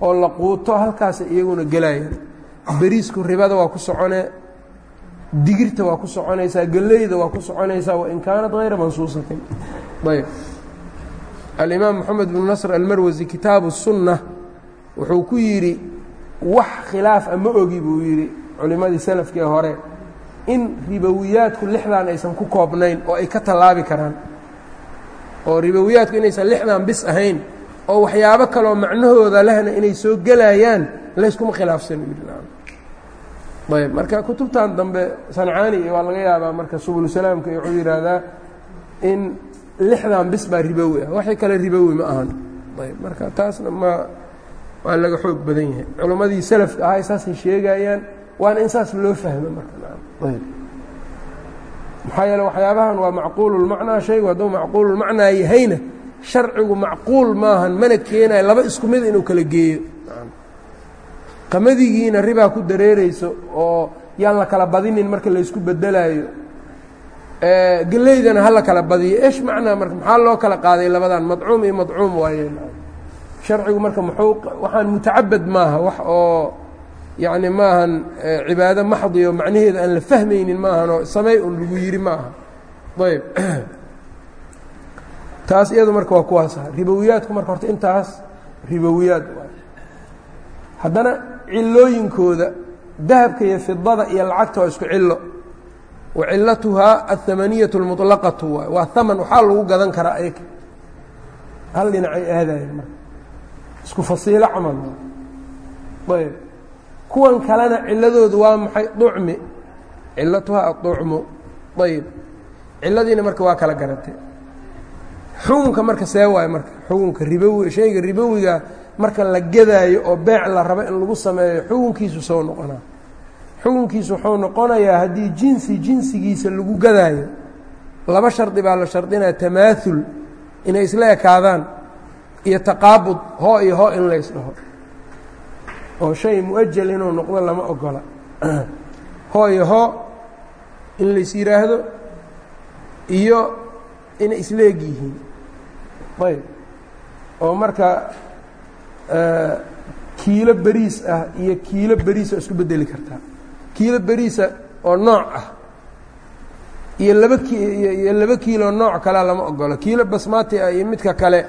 oo la quuto halkaasa iyaguna gelayaan beriisku ribada waa ku soconee digirta waa ku soconaysaa geleyda waa ku soconaysaa wain kaanat hayra mansuusatin ayb alimaam moxamed bnu nasr almarwasi kitaabu الsunna wuxuu ku yidhi wax khilaaf a ma ogi buu yidhi culimmadii salafkii hore in ribowiyaadku lixdan aysan ku koobnayn oo ay ka tallaabi karaan oo ribowiyaadku inaysan lixdan bis ahayn oo waxyaabo kaloo macnahooda lehna inay soo gelayaan layskuma khilaafsan. Ayb marka kutubtan dambe sancaani waa laga yaabaa marka subulsalaamka wuxuu yidhaahdaa in lixdan bis baa ribowi ah. Waxay kale ribowi ma ahan. Ayb marka taasna ma waa laga xoog badan yahay. Culimmadii salafka ahaa saasay sheegayaan waana in saas loo fahmo markaayb maxaa yeele waxyaabahan waa macquululmacnaa shaygu hadduu macquululmacnaa yahayna sharcigu macquul maahan mana keenayo laba isku mid inuu kala geeyo. Qamadigiina ribaa ku dareereyso oo yaan la kala badinin marka laysku bedelaayo geleydana ha la kala badiyo. Esh macnaa marka maxaa loo kala qaaday labadan madcuum iyo madcuum waaye. Sharcigu marka muxuu waxaan mutacabad maaha wax oo yacni maahan cibaado maxdiyo macnaheeda aan la fahmaynin maahanoo samey un lagu yidhi ma aha ayb taas iyadu marka waa kuwaas ah ribowiyaadku marka horta intaas ribowiyaad waay haddana cilooyinkooda dahabka iyo fidada iyo lacagta waa isku cilo wa cilatuhaa aلthamaniyatu اlmuطlaqatu waay waa haman waxaa lagu gadan karaa ayg hal dhinacay aadayen marka isku fasiilo camal ayb kuwan kalena ciladoodu waa maxay? Ducmi. Cilatuhaa aducmu ayb ciladiina marka waa kala garatay xukunka marka see waayo marka xukunka ribowi shayga ribowiga marka la gedaayo oo beec la rabo in lagu sameeyo xukunkiisu soo noqonaa. Xukunkiisu wuxuu noqonayaa haddii jinsi jinsigiisa lagu gadaayo laba shardi baa la shardinaya tamaaul inay isla ekaadaan iyo taqaabud hoo iyo hoo in lays dhaho oo shay mu'ajal inuu noqdo lama ogola. Hoo iyo hoo in lays yidhaahdo iyo inay isla eg yihiin. Ayb. Oo marka kiilo beriis ah iyo kiilo beriisa isku bedeli kartaa kiilo beriisa oo nooc ah iyo laba iyo laba kiilo nooc kalea lama ogolo kiilo basmati ah iyo midka kale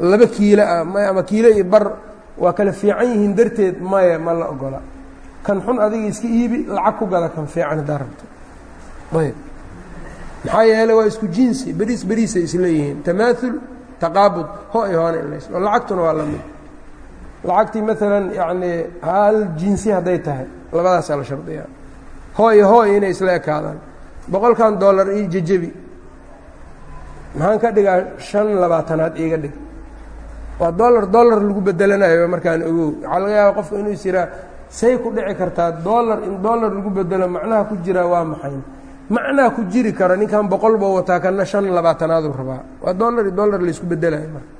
laba kiilo ah ama kiilo iyo bar waa kala fiican yihiin darteed maya ma la ogola. Kan xun adiga iska iibi lacag ku gada kan fiican haddaa rabto. Ayb. Maxaa yeeley waa isku jinsi beriis beriisay isleeyihiin tamaaul taqaabud ho iyo hoona ilays oo lacagtuna waa la mid. Lacagtii maalan yacnii hal jinsi hadday tahay labadaasaa la shardiyaa. Hoo iyo hoo inay isla ekaadaan. Boqolkan dollar io jejebi. Maxaan ka dhigaa shan labaatanaad iiga dhig waa dollar dollar lagu bedelanayo markaan ogow. Waxaa laga yaaba qofka inuu is yihaa say ku dhici kartaa dollar in dollar lagu bedelo macnaha ku jiraa waa maxay? Macnaa ku jiri karo ninkan boqol buu wataa kana shan labaatanaadu rabaa. Waa dollar iyo dollar laysku bedelayo marka.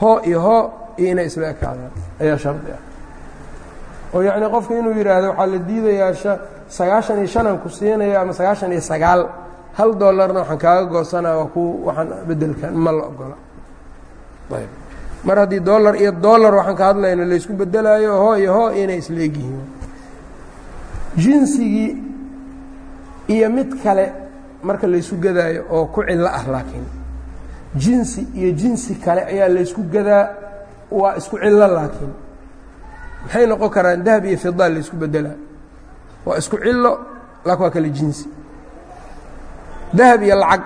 Hoo iyo hoo iyo inay isla ekaadaan. Ayaa shardi ah. Oo yacni qofka inuu yidhaahdo waxaa la diidayaa sagaashan iyo shanaan ku siinaya ama sagaashan iyo sagaal. Hal dollarna waxaan kaaga goosanaa waa ku waxaan bedelkan ma la ogola. Ayb mar haddii dollar iyo dollar waxaan ka hadlayna laysku bedelaayo hoo iyo hoo inay isla egyihiin jinsigii iyo mid kale marka laysku gadaayo oo ku cillo ah laakiin jinsi iyo jinsi kale ayaa laysku gadaa waa isku cillo laakiin maxay noqon karaan dahab iyo fida laysku bedelaa waa isku cillo laakin waa kale jinsi. Dahab iyo lacag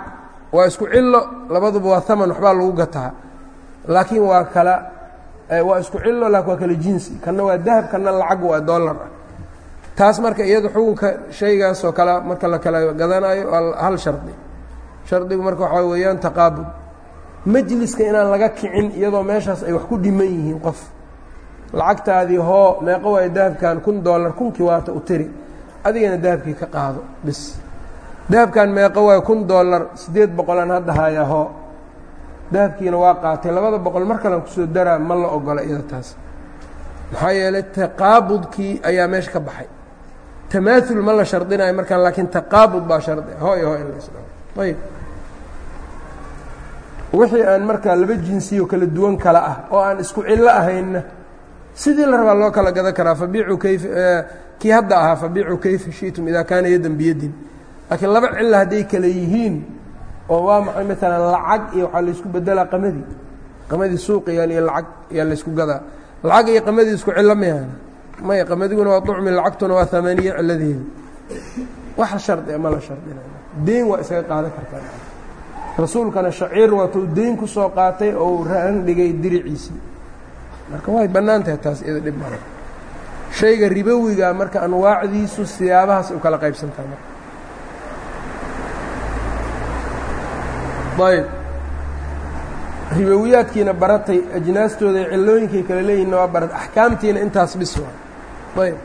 waa isku cillo labaduba waa haman waxbaa lagu gataa laakiin waa kala waa isku cillo laakin waa kale jinsi. Kanna waa dahab kanna lacag waa dollar. Ah taas marka iyado xukunka shaygaasoo kale marka la kala gadanayo waa hal shardi. Shardigu marka waxaa weeyaan taqaabud. Majliska inaan laga kicin iyadoo meeshaas ay wax ku dhiman yihiin qof. Lacagtaadii hoo meeqo waay dahabkan kun dollar kunkii waata u tiri. Adigana dahabkii ka qaado bis dahabkan meeqo waay kun dollar siddeed boqolaan hadda haayaa hoo dahabkiina waa qaatay labada boqol mar kalean ku soo daraa ma la ogola iyada taas. Maxaa yeelay taqaabudkii ayaa meesha ka baxay. Tamaaul ma la shardinayo markaan laakiin taqaabud baa shardi. Ho iyo ho in la isdhaho. Ayb wixii aan markaa laba jinsiyo kala duwan kala ah oo aan isku cillo ahaynna sidii la rabaa loo kala gadan karaa fabiicuu kayf kii hadda ahaa fabiicuu kayfa shi'tum idaa kaana yadan biyadin. Laakiin laba cilla hadday kale yihiin oo waa maxay maalan lacag iyo waxaa laysku bedelaa qamadii qamadii suuqigan iyo lacag ayaa laysku gadaa. Lacag iyo qamadii isku cillo mayahan maya qamadiguuna waa ducmi lacagtuna waa amaaniye cilladeedu wax shardi ma la shardinay. Deyn waa isaga qaadan kartaa. Rasuulkana shaciir waatuu deyn ku soo qaatay oo ran dhigay diriciisii marka way bannaan tahay taas iyada dhib male shayga ribowiga marka anwaacdiisu siyaabahaas u kala qaybsantaha marka ayb ribowiyaadkiina baratay ajnaastooda iyo cillooyinkay kala leeyihinna waa baratay axkaamtiina intaas bis waa ayb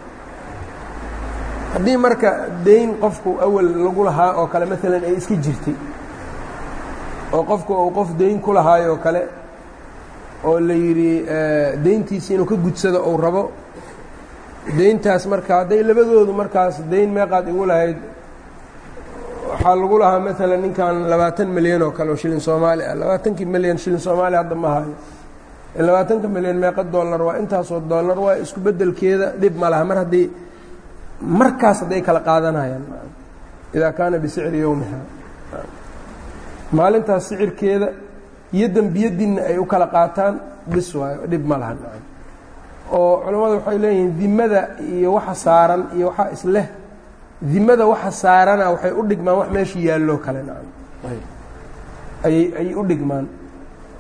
haddii marka deyn qofku awal lagu lahaa oo kale maalan ay iska jirtay oo qofku uu qof deyn ku lahaayoo kale oo la yidhi deyntiisi inuu ka gudsado ou rabo deyntaas marka hadday labadoodu markaas deyn meeqaad igu lahayd waxaa lagu lahaa maalan ninkan labaatan milyan oo kale oo shilin soomaali ah. Labaatankii milyan shilin soomaali hadda ma hayo. Labaatanka milyan meeqa dollar waa? Intaasoo dollar waa isku beddelkeeda dhib ma laha. Mar haddii markaas hadday kala qaadanayaan idaa kaana bisicri yowmiha maalintaas sicirkeeda yaddan biyadinna ay u kala qaataan bis waayo dhib ma laha. Oo culammadu waxay leeyihiin dimada iyo waxa saaran iyo waxaa isleh dimada waxa saarana waxay u dhigmaan wax meesha yaalloo kale ayay ayay u dhigmaan.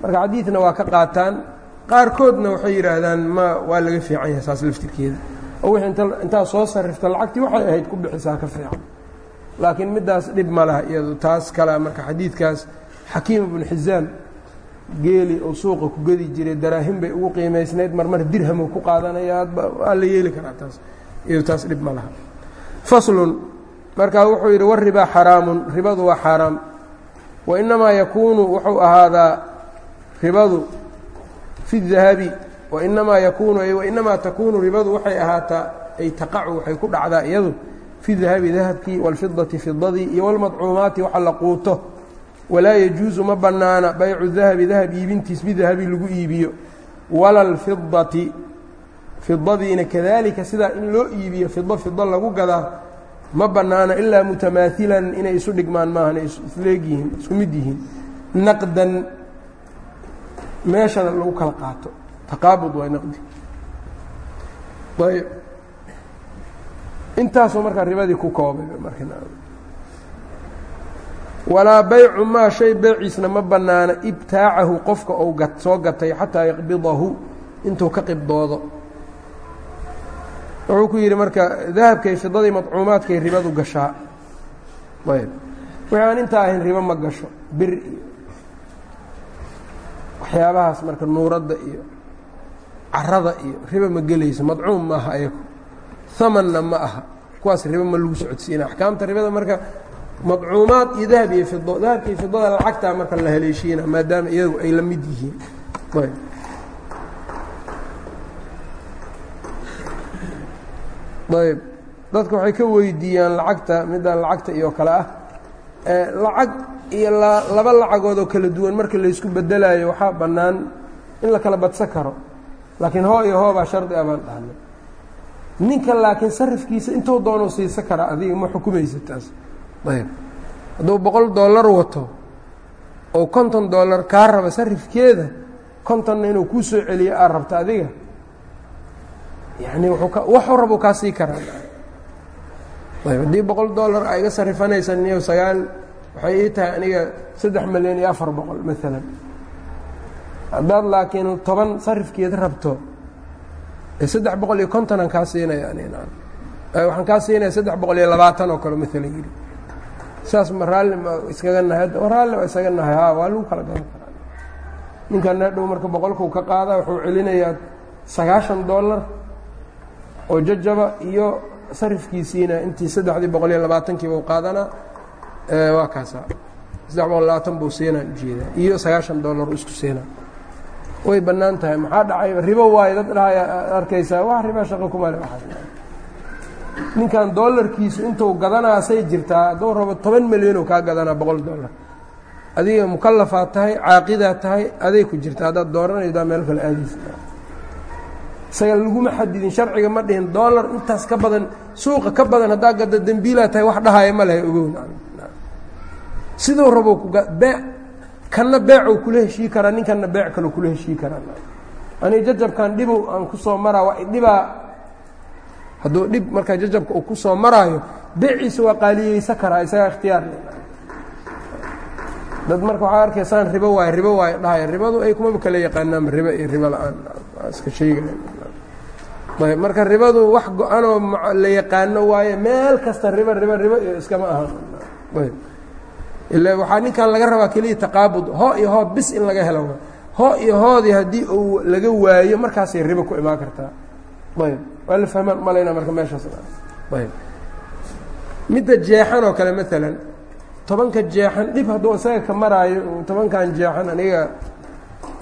Marka xadiidna waa ka qaataan. Qaarkoodna waxay yidhaahdaan ma waa laga fiican yahay saas laftirkeeda. Oo wixii inta intaa soo sarrifta lacagtii waxay ahayd ku bixisaa ka fiican. Laakiin middaas dhib ma laha iyado taas kalea marka xadiidkaas. Xakiim ibnu xisaam geeli uu suuqa ku gedi jiray daraahim bay ugu qiimaysnayd marmar dirhamuu ku qaadanaya adba waa la yeeli karaa taas. Iyado taas dhib ma laha faslun. Markaa wuxuu yidhi waribaa xaraamun ribadu waa xaaraam. Wa inamaa yakuunu wuxuu ahaadaa ribadu fi dahabi wa inamaa yakuunu ay wainamaa takuunu ribadu waxay ahaataa ay taqacu waxay ku dhacdaa iyadu fi dahabi dahabkii waalfidati fidadii iyo walmadcuumaati waxa la quuto. Walaa yajuusu ma bannaana baycu dahabi dahab iibintiis bidahabi lagu iibiyo. Wala fidadiina kadalika sidaa in loo iibiyo fido fido lagu gadaa ma bannaana ilaa mutamaahilan inay isu dhigmaan maahan isleegyihiin isku mid yihiin. Naqdan meeshana lagu kala qaato. Taqaabud waa naqdi. Ayb intaasoo markaa ribadii ku koobay walaa baycu maa shay beeciisna ma bannaana ibtaacahu qofka ou soo gatay xataa yaqbidahu intuu ka qibdoodo wuxuu ku yidhi marka dahabkay fidadii madcuumaadkay ribadu gashaa. Ayb wixii intaa ahayn ribo ma gasho bir iyo waxyaabahaas marka nuuradda iyo carada iyo ribo ma gelayso madcuum maaha ayagu. Hamanna ma aha. Kuwaas ribo ma lagu socodsiina. Axkaamta ribada marka madcuumaad iyo dahab iyo fido dahabka iyo fidada lacagtaa marka la haleeshiina maadaama iyagu ay la mid yihiin. Ayb ayb. Dadka waxay ka weydiiyaan lacagta midaan lacagta iyo kale ah. Lacag iyo laba lacagood oo kala duwan marka laysku bedelaayo waxaa bannaan in la kala badsan karo. Laakiin hoo iyo hoobaa shardi a baan dhahnay ninka laakiin sarifkiisa intuu doonuu siisan karaa adiga ma xukumaysa taas. Ayb. Hadduu boqol dollar wato oo konton dollar kaa raba sarifkeeda kontonna inuu kuu soo celiyo aad rabta adiga yacni waxuu rabuu kaa sii karaa. Haddii boqol dollar a iga sarifanaysa niyo sagaal waxay ii tahay aniga saddex milyan iyo afar boqol maalan haddaad laakiin toban sarifkeed rabto saddex boqol iyo kontonaan kaa siinaya waxaan kaa siinaya saddex boqol iyo labaatan oo kale maalan yidhi. Saas ma raalli ma iskaga nahay. Raalli waa isaga nahay ha waa lagu kala gadan karaa. Ninkan hadhow marka boqolkuu ka qaada wuxuu celinayaa sagaashan dollar oo jajaba iyo sarifkiisiina intii saddexdii boqol iyo labaatankiiba u qaadanaa waa kaasa. Saddex boqol labaatan buu siinaan u jeedaa iyo sagaashan dollar isku siinaa way bannaan tahay. Maxaa dhacay? Ribo waayo dad dhahaya arkaysaa wax riba shaqo kuma le waaa ninkan dollarkiisu intuu gadanaa say jirtaa hadduu rabo toban milyan oo kaa gadanaa boqol dollar. Adiga mukalafaad tahay caaqidaad tahay aday ku jirta haddaad dooranaydaa meel kale aadaysa isaga laguma xadidin sharciga ma dhihin dollar intaas ka badan suuqa ka badan haddaa gadda dembiilaa tahay wax dhahaya ma lehe ogow. Siduu rabo bee kanna beecou kula heshii karaa ninkanna beec kaloo kula heshii karaa. Ani jajabkan dhibow aan ku soo maraa waa dhibaa. Hadduu dhib markaa jajabka uu ku soo maraayo beeciisa waa qaaliyeysa karaa isagaa ikhtiyaar dad marka waxaa arkaysaan ribo waayo ribo waayo dhahaya ribadu ay kumaba kala yaqaanaanba ribo iyo ribo la'aan. Iska sheegaya ayb marka ribadu wax go-anoo la yaqaano waaye meel kasta ribo ribo ribo iyo iskama ahan ayb. Ila waxaa ninkan laga rabaa keliya taqaabud hoo iyo hoo bis in laga helo. Hoo iyo hoodii haddii uu laga waayo markaasay ribo ku imaan kartaa. Ayb. Waa la fahmaan malayna marka meeshaas. Ayb. Midda jeexan oo kale maalan tobanka jeexan dhib hadduu isaga ka maraayo tobankan jeexan aniga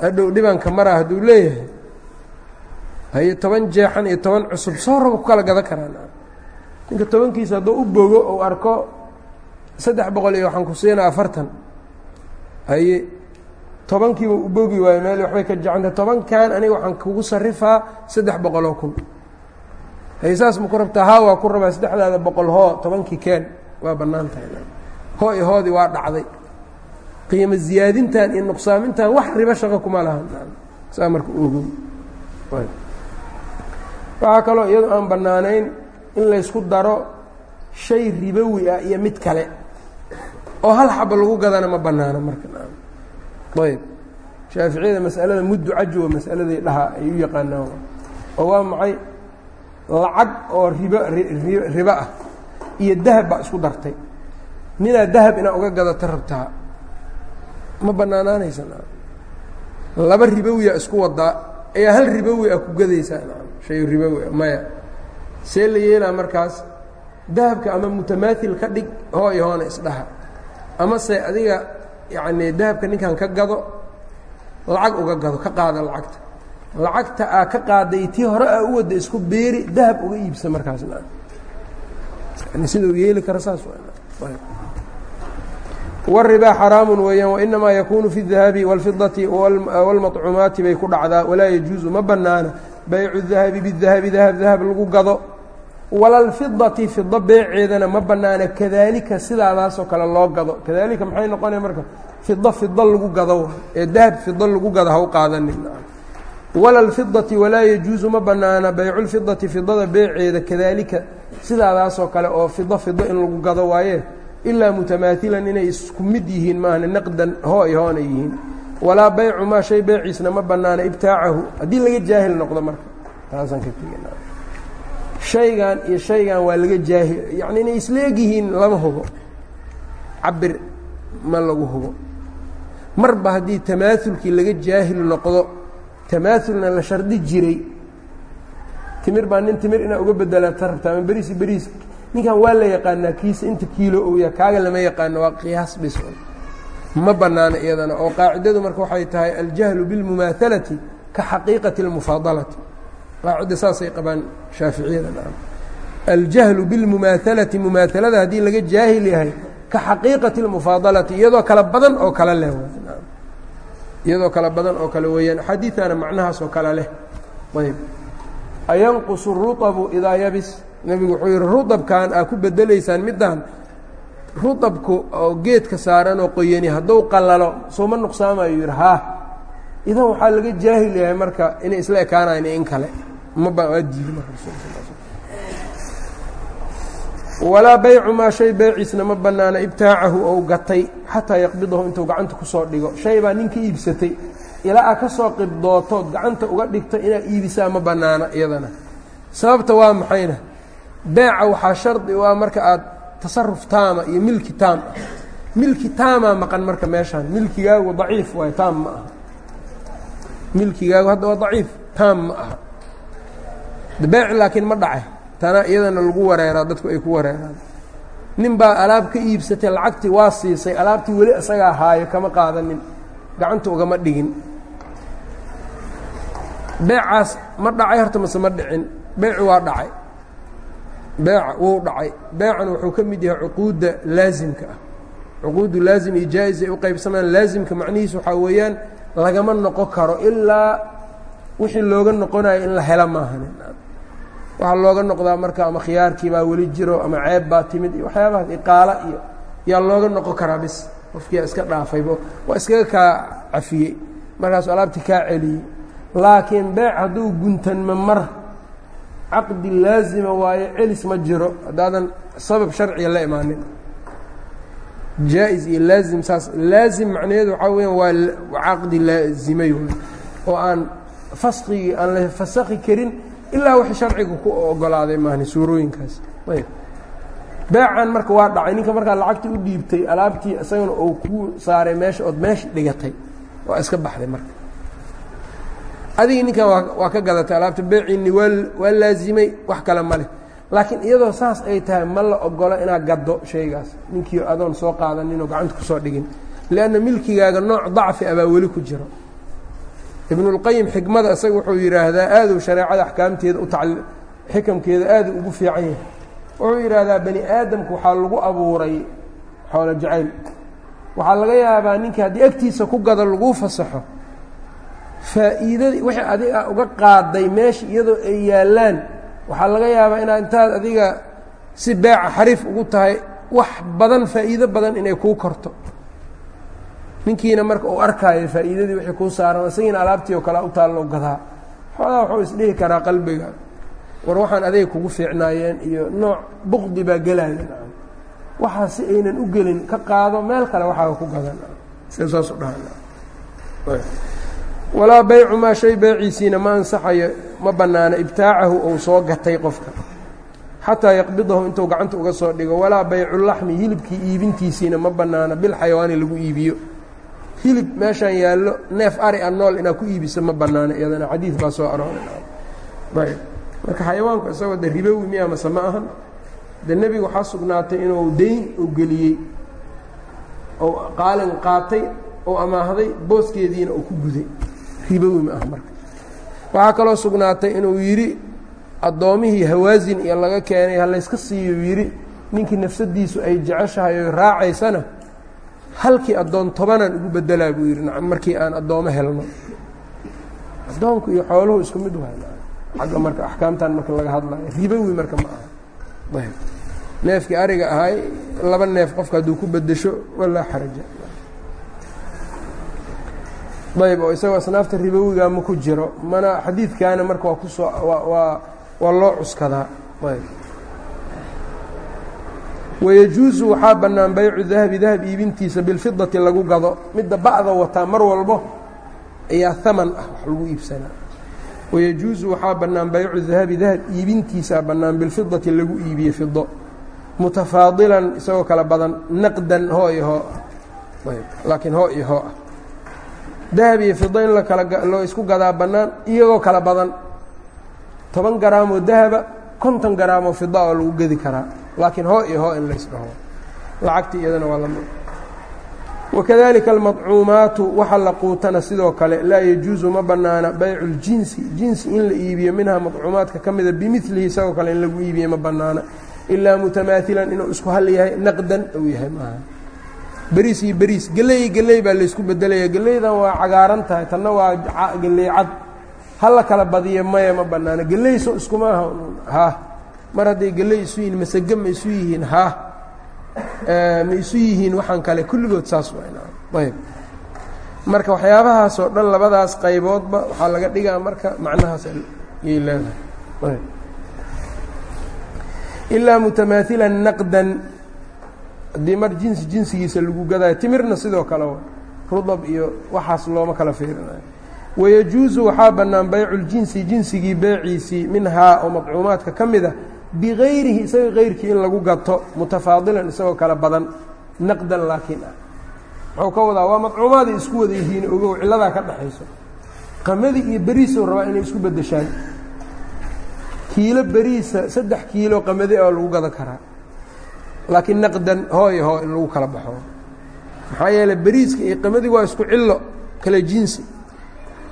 hadhow dhibaan ka maraa hadduu leeyahay haye toban jeexan iyo toban cusub soo raba ku kala gadan karaan. Ninka tobankiisa hadduu u bogo ou arko saddex boqol iyo waxaan ku siinaa afartan. Haye tobankiiba u bogi waayo meel waxbay ka jecanta tobankan aniga waxaan kugu sarifaa saddex boqoloo kun. Haye saas ma ku rabtaa haa waa ku rabaa saddexdaada boqol hoo tobankii keen waa bannaan tahay. Hoo iyo hoodii waa dhacday. Qiimo ziyaadintan iyo nuqsaamintan wax ribo shaqo kuma lahan. Saa marka ogow waxaa kaloo iyado aan bannaanayn in laysku daro shay ribowi ah iyo mid kale. Oo hal xaba lagu gadana ma bannaano marka. Ayb. Shaaficiyada masalada muddu cajwa masaladay dhaha ay u yaqaanaan oo waa maxay? Lacag oo ribo ribo ah iyo dahab baa isku dartay. Ninaa dahab inaa uga gadata rabtaa ma bannaanaanaysan laba ribowiya isku wadaa ayaa hal ribowi a ku gadaysaa shay ribowi a maya see la yeelaa markaas dahabka ama mutamaail ka dhig hoo iyo hoona isdhaha amase adiga yacnii dahabka ninkan ka gado lacag uga gado ka qaada lacagta lacagta aa ka qaaday tii hore aa u wadda isku beeri dahab uga iibsa markaasna yani sida uu yeeli karo saas wالribا xaraamu weeyaan wainamaa yakunu fi الdahabi wاlfidaةi wاlmaطcumaati bay ku dhacdaa walaa yajuuzu ma banaana baycu dahabi bidahabi dahab dahab lagu gado. Walalfidati fido beeceedana ma bannaana. Kadaalika sidaadaasoo kale loo gado. Kadaalika maxay noqonaya marka? Fido fido lagu gado. Ee dahab fido lagu gado ha u qaadanin. Walalfidati walaa yajuusu ma bannaana. Bayculfidati fidada beeceeda kadaalika sidaadaasoo kale oo fido fido in lagu gado waaye ilaa mutamaahilan inay isku mid yihiin maahane naqdan hoo i hoona yihiin walaa baycu maa shay beeciisna ma banaana ibtaacahu. Haddii laga jaahil noqdo marka taasaan ka tegin. Shaygan iyo shaygan waa laga jaahil. Yacni inay isla egyihiin lama hubo. Cabir ma lagu hubo. Marba haddii tamaaulkii laga jaahil noqdo tamaaulna la shardi jiray timir baa nin timir inaa uga bedelata rabta ama beriisi beriis. Ninkan waa la yaqaanaa kiisa inta kiilo ou ya kaaga lama yaqaano waa qiyaas bis ma banaana iyadana oo qaacidadu marka waxay tahay aljahlu biاlmumaahalati ka xaqiiqati اlmufaadalati qaacida saasay qabaan shaaficiyada aljahlu biاlmumaahalati mumaahalada haddii laga jaahil yahay ka xaqiiqati اlmufaadalati iyadoo kala badan oo kale leh iyadoo kala badan oo kale weeyaan xadiiana macnahaas oo kale leh ayb ayanqusu ruطbu idaa yabis nebigu wuxuu yihi rudabkan aa ku bedelaysaan middan rudabku oo geedka saaran oo qoyani hadduu qalalo sooma nuqsaamayo yidhi haa. Idan waxaa laga jaahil yahay marka inay isla ekaanayn in kale. Marwalaa baycu maa shay beeciisna ma bannaana ibtaacahu ou gatay xataa yaqbidahu intuu gacanta ku soo dhigo. Shay baa ninka iibsatay. Ilaa aa ka soo qibdootood gacanta uga dhigto inaad iibisaa ma bannaana iyadana. Sababta waa maxayna? Beeca waxaa shardi u marka aad tasaruf taama iyo milki taam. Ah milki taamaa maqan marka meeshaan. Milkigaagu daciif waay taam ma aha. Milkigaagu hadda waa daciif taam ma aha. Beec laakiin ma dhacay tana iyadana lagu wareeraa dadku ay ku wareeraan. Nin baa alaab ka iibsatay lacagtii waa siisay alaabtii weli isagaa haayo kama qaadanin. Gacanta ugama dhigin. Beecaas ma dhacay horta mase ma dhicin. Beeci waa dhacay beeca wuu dhacay. Beecan wuxuu ka mid yahay cuquudda laasimka ah. Cuquudu laazim iyo jaa-is ay u qaybsamaan laazimka macnihiisu waxaa weeyaan lagama noqon karo ilaa wixii looga noqonayo in la helo maahan waxaa looga noqdaa marka ama khiyaarkii baa weli jiro ama ceeb baa timid iyo waxyaabahaas iqaala iyo yaa looga noqon karaa bis. Qofkiia iska dhaafaybo waa iskaga kaa cafiyey. Markaasuu alaabtii kaa celiyey. Laakiin beec hadduu guntanma mar caqdi laazima waayo celis ma jiro haddaadan sabab sharciga la imaanin. Jaa-is iyo laazim saas laazim macnaheedu waxaa weyaan waa caqdi laazimay oo aan faskigii aan la fasakhi karin ilaa wax sharciga ku ogolaaday maahni suurooyinkaas. Ayb. Beecan marka waa dhacay ninka markaa lacagtii u dhiibtay alaabtii isagana uu ku saaray meesha ood meesha dhigatay waa iska baxday marka adigii ninkan waa ka gadatay alaabta beeciinni waa laazimay wax kale ma leh. Laakiin iyadoo saas ay tahay ma la ogolo inaad gaddo shaygaas. Ninkii adoon soo qaadaninoo gacanta ku soo dhigin. Lianna milkigaaga nooc dacfi abaa weli ku jiro. Ibnulqayim xikmada isaga wuxuu yidhaahdaa aaduu shareecada axkaamteeda u tac xikamkeeda aadu ugu fiican yahay. Wuxuu yidhaahdaa bani aadamku waxaa lagu abuuray xoolo jacayl. Waxaa laga yaabaa ninka haddii agtiisa ku gado laguu fasaxo faa'iidadii wixii adiga uga qaaday meesha iyadoo ay yaallaan waxaa laga yaabaa inaad intaad adiga si beeca xariif ugu tahay wax badan faa'iido badan inay kuu korto. Ninkiina marka uu arkaayo faa'iidadii wixii kuu saaran isagiina alaabtii oo kale u taallo gadaa. Xoogaa wuxuu isdhihi karaa qalbiga. War waxaan adeeg kugu fiicnaayeen iyo nooc buqdi baa gelaya waxaa si aynan u gelin ka qaado meel kale waxaa ku gadan. Sida saas u dhaha walaa baycu maa shay beeciisiina ma ansaxayo ma bannaano ibtaacahu ou soo gatay qofka. Xataa yaqbidahu intuu gacanta uga soo dhigo walaa bayculaxmi hilibkii iibintiisiina ma bannaano bilxayawaani lagu iibiyo. Hilib meeshaan yaallo neef ari a nool inaad ku iibiso ma bannaano iyadana xadiid baa soo arooray. Marka xayawaanku isagoo de ribowi miya mase ma ahan de nebiga waxaa sugnaatay inuu dayn u geliyey ou qaalin qaatay ou amaahday booskeediina uu ku guday ribowi ma ah marka. Waxaa kaloo sugnaatay inuu yidhi addoomihii hawaasin iyo laga keenay ha layska siiyo yidhi ninkii nafsadiisu ay jeceshahay oy raacaysana halkii addoon tobanaan ugu bedelaa buu yidhi. Nacam markii aan addoommo helno. Addoonku iyo xooluhu isku mid waay agga marka axkaamtan marka laga hadlayo ribowi marka ma aha. Ayb neefkii ariga ahay laba neef qofka hadduu ku bedesho walaa xaraja ayb oo isagoo asnaafta ribowiga ma ku jiro. Mana xadiidkaana marka waa ku soo waa waa loo cuskadaa. Ayb wayajuusu waxaa bannaan baycu dahabi dahab iibintiisa bilfidati lagu gado. Midda ba'da wataa mar walbo ayaa haman ah wax lagu iibsanaa. Wayajuusu waxaa bannaan baycu dahabi dahab iibintiisaa bannaan bilfidati lagu iibiye fido mutafaadilan isagoo kala badan naqdan hoo. Iyo hoo laakiin hoo iyo hoo ah dahab iyo fido in lakala isku gadaa bannaan iyagoo kala badan. Toban garaamoo dahaba konton garaamoo fida oo lagu gedi karaa. Laakiin hoo iyo hoo in laysdhaho lacagtii iyadana waa la mid wakadalika almadcuumaatu waxa la quutana sidoo kale laa yajuusu ma bannaana baycu ljinsi jinsi in la iibiyo minhaa madcuumaadka ka mida bimilihi isagoo kale in lagu iibiyo ma bannaana. Ilaa mutamaailan inuu isku hal yahay naqdan uu yahay maaha beriis iyo beriis geley geley baa laysku bedelaya geleydan waa cagaaran tahay tanna waa geley cad. Hala kala badiyo maya ma bannaana geleyso iskuma aha ha. Mar hadday geley isu yihiin masage ma isu yihiin ha. Ma isu yihiin waxaan kale kulligood saas ayb. Marka waxyaabahaas oo dhan labadaas qayboodba waxaa laga dhigaa marka macnahaas yay leedahay. Ilaa mutamaailan naqdan haddii mar jinsi jinsigiisa lagu gadayo timirna sidoo kale rudab iyo waxaas looma kala fiirinayo. Wayajuusu waxaa bannaan baycu ljinsi jinsigii beeciisii minhaa oo madcuumaadka ka mid a bigayrihi isaga kayrkii in lagu gato mutafaadilan isagoo kala badan naqdan laakiin ah. Muxuu ka wadaa waa madcuumaaday isku wada yihiin ogow cilladaa ka dhexayso qamadi iyo beriisou rabaa inay isku beddeshaan. Kiilo beriisa saddex kiilo qamadi oo lagu gado karaa laakiin naqdan hooyo hoo in lagu kala baxo. Maxaa yeeley beriiska iyo qamadi waa isku cillo kala jinsi.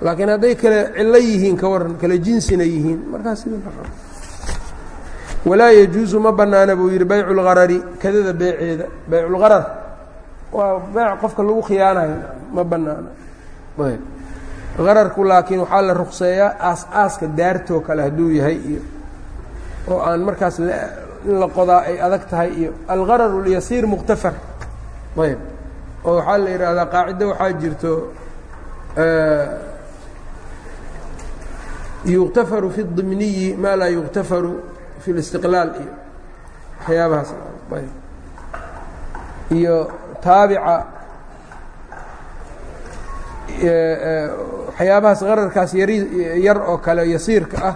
Laakiin hadday kale cillo yihiin ka waran kala jinsina yihiin markaas walaa yajuusu ma bannaana buu yidhi baycu lgarari kadada beeceeda bayculgarar waa beec qofka lagu khiyaanayo ma banaana ayb. Qararku laakiin waxaa la ruqseeyaa aas-aaska daartoo kale hadduu yahay iyo oo aan markaas in la qodaa ay adag tahay iyo algarar اlyasiir muktafar ayb oo waxaa la yidhaahdaa qaacido waxaa jirto yuktafaru fi الdimniyi ma laa yuktafaru fi اlistiqlaal iyo waxyaabahaas ayb iyo taabica waxyaabahaas qararkaas yari yar oo kale yasiirka ah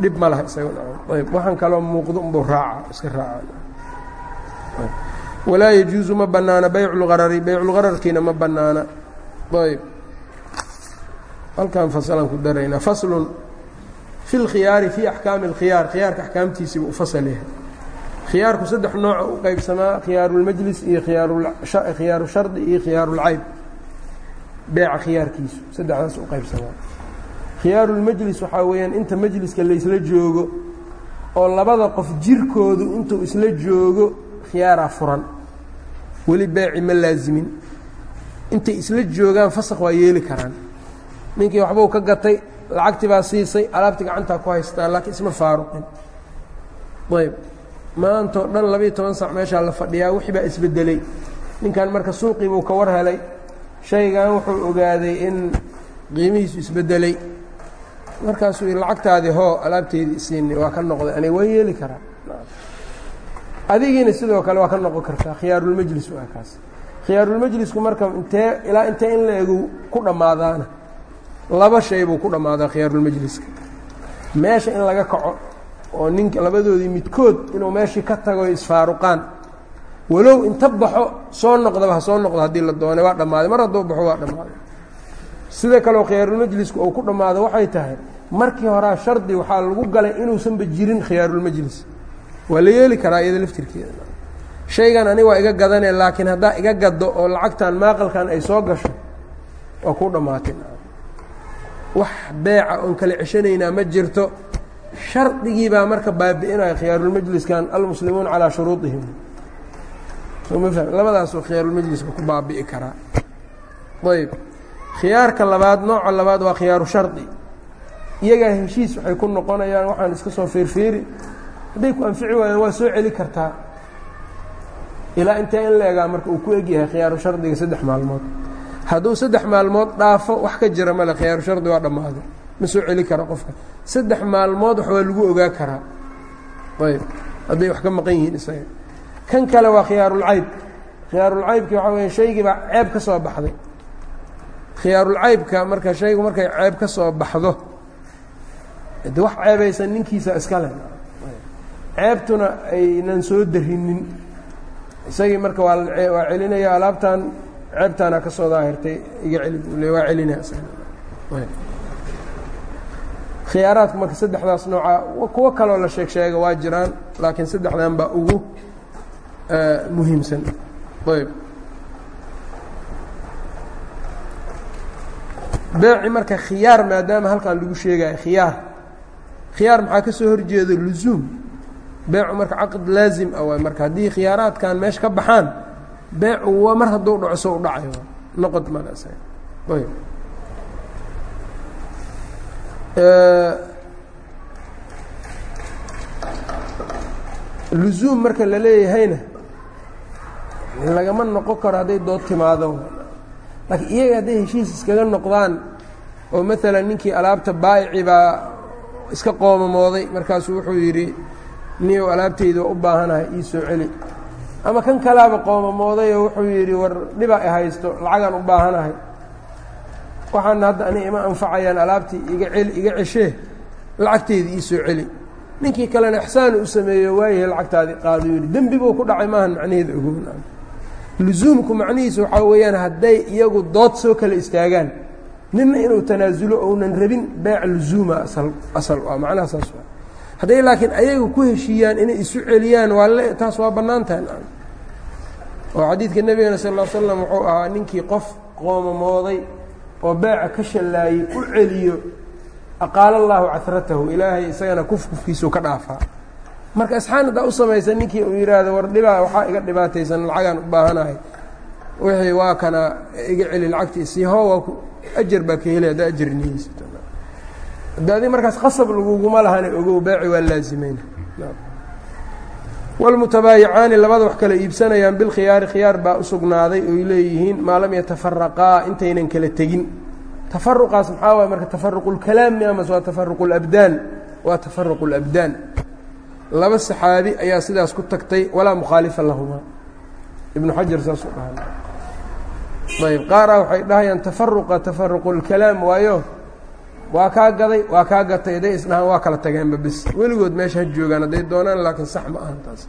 dhib ma laha isaga ayb waxaan kaloo muuqdo unbuu raaca iska raaca. Walaa yajuuzu ma banaana baycu lgarari bayculgararkiina ma banaana ayb. Halkan fasalaan ku daraynaa faslun fi اlkhiyaari fi axkaami اlkhiyaar khiyaarka axkaamtiisiiba u fasal yahay. Khiyaarku saddex nooca u qeybsamaa khiyaarulmajlis iyo khiyaaru iyo khiyaarulcayb beeca khiyaarkiisu saddexdaas u qaybsamaa khiyaarulmajlis waxaa weeyaan inta majliska laysla joogo oo labada qof jirkoodu intuu isla joogo khiyaaraa furan. Weli beeci ma laasimin intay isla joogaan fasakh waa yeeli karaan. Ninkii waxbuu ka gatay lacagtii baa siisay alaabtii gacantaa ku haystaan laakiin isma faaruqin. Ayb maantao dhan labayo toban sac meeshaa la fadhiyaa wixii baa isbedelay. Ninkan marka suuqii buu ka war helay shaygan wuxuu ogaaday in qiimihiisu isbedelay markaasuu yidhi lacagtaadii hoo alaabteedii isiini waa ka noqday aniga waan yeeli karaa adigiina sidoo kale waa ka noqon kartaa khiyaarulmajlis waa kaas khiyaarulmajlisku marka intee ilaa intee in la egu ku dhammaadaana laba shay buu ku dhammaadaa khiyaarulmajliska meesha in laga kaco oo ninka labadoodii midkood inuu meeshii ka tago isfaaruqaan. Walow inta baxo soo noqdaba ha soo noqdo haddii la doonay waa dhammaaday mar hadduu baxo waa dhammaaday sida kaleo khiyaarulmajlisku uu ku dhammaado waxay tahay markii horaa shardi waxaa lagu galay inuusanba jirin khiyaarulmajlis waa la yeeli karaa iyada laftirkeeda. Shaygan aniga waa iga gadanee laakiin haddaa iga gado oo lacagtan maaqalkan ay soo gasho waa kuu dhammaatay. Wax beeca oon kala ceshanaynaa ma jirto. Shardigii baa marka baabi'inaya khiyaarulmajliskan almuslimuun calaa shuruudihim. Soma labadaasoo khiyaarulmajliska ku baabi'i karaa. Ayb khiyaarka labaad nooca labaad waa khiyaaru shardi. Iyagaa heshiis waxay ku noqonayaan waxaan iska soo feerfeeri hadday ku anfici waayaan waa soo celi kartaa. Ilaa intee in la marka uu ku egyahay khiyaaru shardiga saddex maalmood. Hadduu saddex maalmood dhaafo wax ka jira male khiyaaru shardi waa dhammaaday ma soo celi kara qofka. Saddex maalmood wax waa lagu ogaa karaa. Ayb. Hadday wax ka maqan yihiin isaga. Kan kale waa khiyaarulcayb khiyaarulcaybki waxaa weya shaygii ceeb ka soo baxday khiyaarulcaybka marka shaygu markay ceeb ka soo baxdo de wax ceebaysan ninkiisa iska leh. Ceebtuna aynan soo darinin isagii marka waa celinaya alaabtan ceebtaana ka soo daahirtay iga le waa celinaya khiyaaraadku marka saddexdaas nooca kuwo kaloo la sheeg sheega waa jiraan laakiin saddexdan baa ugu muhiimsan. Ayb beeci marka khiyaar maadaama halkan lagu sheegayo khiyaar. Khiyaar maxaa ka soo horjeeda luzuum. Beecu marka caqd laazim ah waay marka. Haddii khiyaaraadkan meesha ka baxaan beecu waa mar hadduu dhaco u dhacayo. Noqod malas ayb. Luzuum marka la lagama noqon karo hadday dood timaado laakiin iyaga hadday heshiis iskaga noqdaan oo maalan ninkii alaabta baayici baa iska qoomamooday markaasuu wuxuu yidhi niyow alaabteyda waa u baahanahay ii soo celi. Ama kan kalaaba qoomamooday oo wuxuu yidhi war dhiba i haysto lacagaan u baahanahay. Waxaana hadda ani ima anfacayaan alaabtii iga celi iga ceshee lacagteyda ii soo celi. Ninkii kalena ixsaan u sameeyo waayahay lacagtaadii qaadu yidhi dembi buu ku dhacay maahan macnaheeda ogoon lusuumku macnihiisu waxaa weeyaan hadday iyagu dood soo kala istaagaan. Ninna inuu tanaasulo ounan rabin beec luzuuma asal ah macnaha saas hadday laakiin ayagu ku heshiiyaan inay isu celiyaan waa taas waa bannaan tahay. Oo xadiidka nebigana sal ll slam wuxuu ahaa ninkii qof qoomamooday oo beeca ka shallaayey u celiyo aqaala allaahu casratahu ilaahay isagana kufkufkiisuu ka dhaafaa marka asxaan haddaa u samaysa ninkii uu yidhaahdo war dhibaa waxaa iga dhibaataysan lacagaan u baahanahay wixii waa kana iga celi lacagta isii ho waa ajar baa ka helay haddaa ajar niyeysato hadda adi markaas qasab laguguma lahana ogow baaci waa laazimayna wاlmutabaayicaani labada wax kala iibsanayaan bilkhiyaari khiyaar baa u sugnaaday oy leeyihiin maa lam yatafaraqaa intaynan kala tegin tafaruqaas maxaa waay marka tafaruq اlkalaam mi amas waa tafaruq اlabdaan waa tafaruq اlabdaan laba saxaabi ayaa sidaas ku tagtay walaa mukhaalifa lahuma ibnu xajar saasuu dhaha ayb qaaraa waxay dhahayaan tafaruqa tafaruq اlkalaam waayo waa kaa gaday waa kaa gatay haday isdhahaan waa kala tageenba bis. Weligood meesha ha joogaan hadday doonaan laakiin sax ma ahan taas.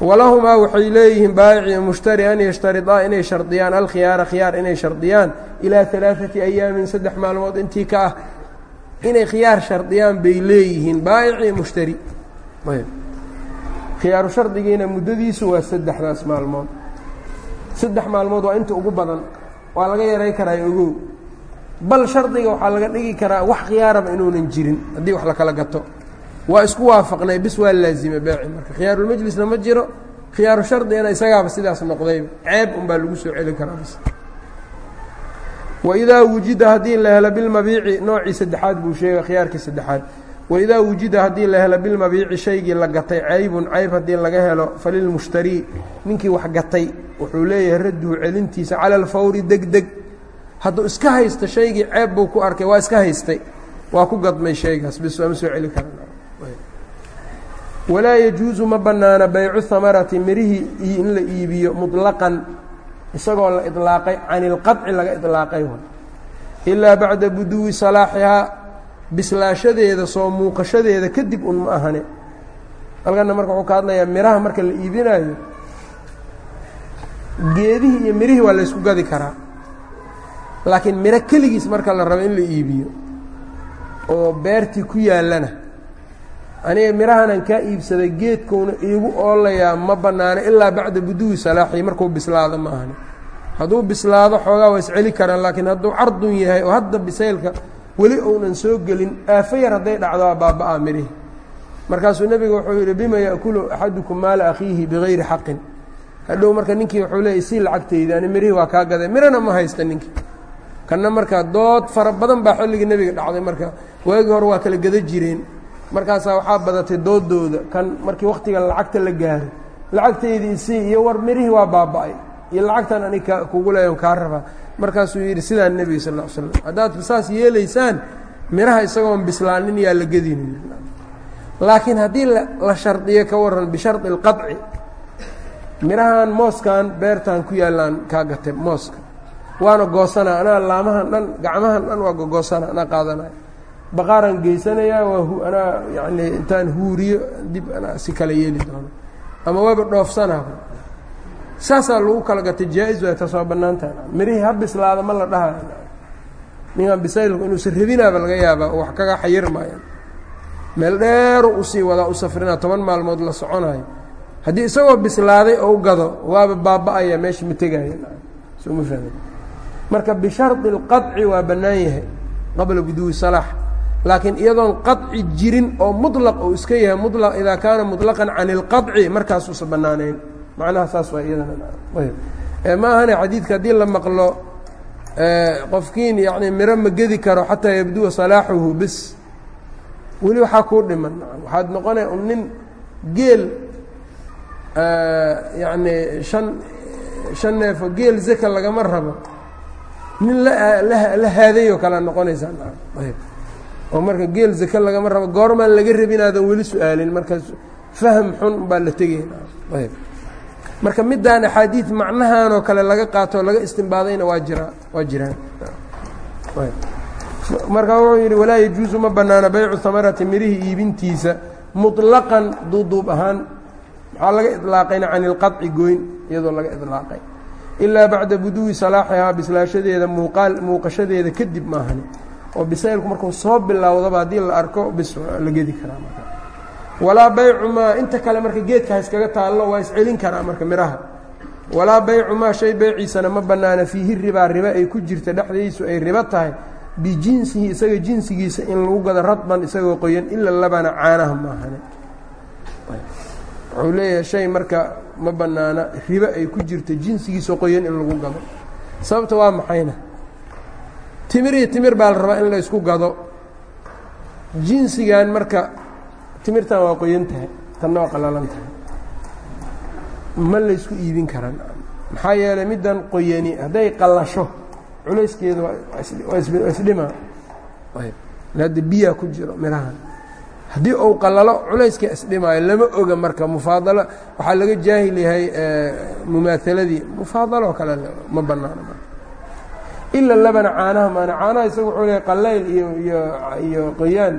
Walahumaa waxay leeyihiin baayic mushtari an yashtaridaa inay shardiyaan alkhiyaara khiyaar inay shardiyaan ilaa alaaثati ayaamin saddex maalmood intii ka ah. Inay khiyaar shardiyaan bay leeyihiin baayic mushtari ayb. Khiyaaru shardigiina muddadiisu waa saddexdaas maalmood. Saddex maalmood waa inta ugu badan waa laga yaray karaa ogow. Bal shardiga waxaa laga dhigi karaa wax khiyaaraba inuunan jirin haddii wax la gato. Waa isku waafaqnay bis waa laazima baaci marka khiyaarulmajlisna ma jiro khiyaaru shardigana isagaaba sidaas noqdayba ceeb unbaa lagu soo celi karaa bis waidaa wujida haddii la helo bilmabiici noocii saddexaad buu sheegay khiyaarkii saddexaad waidaa wujida haddii la helo bilmabiici shaygii la gatay caybun cayb haddii laga helo falilmushtarii ninkii wax gatay wuxuu leeyahay radduhu celintiisa cala alfawri degdeg. Hadduu iska haysto shaygii ceeb buu ku arkay waa iska haystay. Waa ku gadmay shaygaas bis ama soo celi karawalaa yajuusu ma bannaana baycu hamarati mirihii in la iibiyo muطlaqan isagoo la ilaaqay can ilqaطci laga ilaaqay ilaa bacda buduwi salaaxihaa bislaashadeeda soo muuqashadeeda kadib un ma ahane halkana marka wuxuu ka hadlayaa miraha marka la iibinayo geedihii iyo mirihii waa laysku gadi karaa. Laakiin miro keligiis marka la rabo in la iibiyo oo beertii ku yaallana aniga mirahanan kaa iibsaday geedkouna iigu oolayaa ma bannaano ilaa bacda buduwi salaaxii markuu bislaado ma ahani. Hadduu bislaado xoogaa waa isceli karaan laakiin hadduu cardun yahay oo hadda bisaylka weli ounan soo gelin aafo yar hadday dhacdo baaba-a mirihi markaasuu nebiga wuxuu yidhi bima yaأkulu axadukum maala akhiihi bigayri xaqin? Hadhow marka ninkii wuxuu leeyay sii lacagtayda ani mirihii waa kaa gaday. Mirana ma haysta ninkii. Kanna markaa dood fara badan baa xilligii nebiga dhacday marka. Waagii hore waa kala gada jireen. Markaasaa waxaa badatay doodooda. Kan markii wakhtiga lacagta la gaaro lacagtaydii isii iyo war mirihii waa baaba-ay. Iyo lacagtan ani kugu leeyan kaa rabaa markaasuu yidhi sidaa nebiga sal ll slam haddaad saas yeelaysaan miraha isagoon bislaanin yaa la gedin. Laakiin haddii la shardiyo ka waran bishardi اlqaطci mirahan mooskan beertan ku yaallaan kaa gate mooska. Waana goosanaa anaa laamahan dhan gacmahan dhan waa gogoosana anaa qaadanaya baqaaraan geysanayaa waa anaa yani intaan huuriyo dib anaa si kala yeeli doono. Ama waaba dhoofsanaa saasaa lagu kala gatay jaa-is waa taas waa bannaantaha mirihii ha bislaada ma la dhahayo ninkaan bisaylku inuusan rabinaaba laga yaabaa oo wax kaga xayir maayaan meel dheeru usii wadaa u safrinaa toban maalmood la soconayo haddii isagoo bislaaday oo u gado waaba baaba-aya meesha ma tegaya soma fahmi marka bishardi اlqaطci waa bannaan yahay qabla buduwi salaax laakiin iyadoon qaطci jirin oo muطlaq uu iska yahay mulaq idaa kaana muطlaqan can اlqaطci markaasuusa bannaanayn macnaha saas waa iyadana. Ma ahane xadiidka haddii la maqlo qofkiin yani miro ma gedi karo xataa yabduwa salaaxuhu bis. Weli waxaa kuu dhiman waxaad noqonay un nin geel yacni shan shan neefo geel zaka lagama rabo nin la haadayoo kalea noqonaysaa oo marka geel zaka lagama rabo goormaan laga rabin aadan weli su'aalin marka fahm xun baa la tegayna marka midaan axaadiid macnahanoo kale laga qaato oo laga istimbaadayna waa jira waa jiraan marka wuxuu yidhi walaa yajuusu ma bannaana baycu hamarati mirihii iibintiisa muطlaqan duuduub ahaan. Maxaa laga ilaaqayna can ilqaطci goyn iyadoo laga ilaaqay ilaa bacda buduwi salaaxihaa bislaashadeeda muuqaal muuqashadeeda kadib maahani. Oo bisaylku markuu soo bilaawdaba haddii la arko bis la gedi karaa walaa baycu maa inta kale marka geedka ha iskaga taallo waa iscelin karaa marka midhaha walaa baycu maa shay beyciisana ma bannaana fiihi ribaa riba ay ku jirta dhexdiisu ay ribo tahay. Bijinsihi isaga jinsigiisa in lagu gado radban isagoo qoyan ila labana caanaha maahane wuxuu leeyahay shay marka ma bannaana ribo ay ku jirto jinsigiisoo qoyan in lagu gado. Sababta waa maxayna? Timir iyo timir baa la rabaa in la ysku gado. Jinsigan marka timirtan waa qoyan tahay tanna waa qallalan tahay. Ma laysku iibin karan maxaa yeelay middan qoyani hadday qallasho culayskeeda waa isdhima. Hadda biyaa ku jiro mirahan. Haddii uu qallalo culayska isdhimaayo lama oga marka mufaadalo. Waxaa laga jaahil yahay mumaahaladii mufaadaloo kale ma bannaano ila labana caanaha maana. Caanaha isaga wuxuu leehay qallayl iyo iyo iyo qoyaan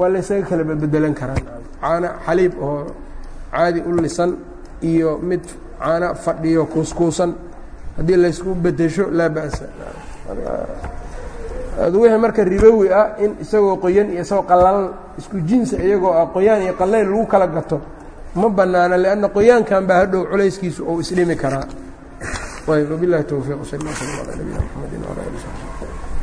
waa laysaga kala bedelan karaan caano xaliib oo caadi u lisan iyo mid caano fadhiyo kuuskuusan. Haddii laysku bedesho laa ba'sa. Wixii marka ribowi ah in isagoo qoyan iyo isagoo qallalan isku jinsi iyagoo ah qoyaan iyo qallayl lagu kala gato ma bannaana lianna qoyaankan baa hadhow culayskiisu ou isdhimi karaa. Ayb wabilahi towfiiq sal sl ala nabina mxamedi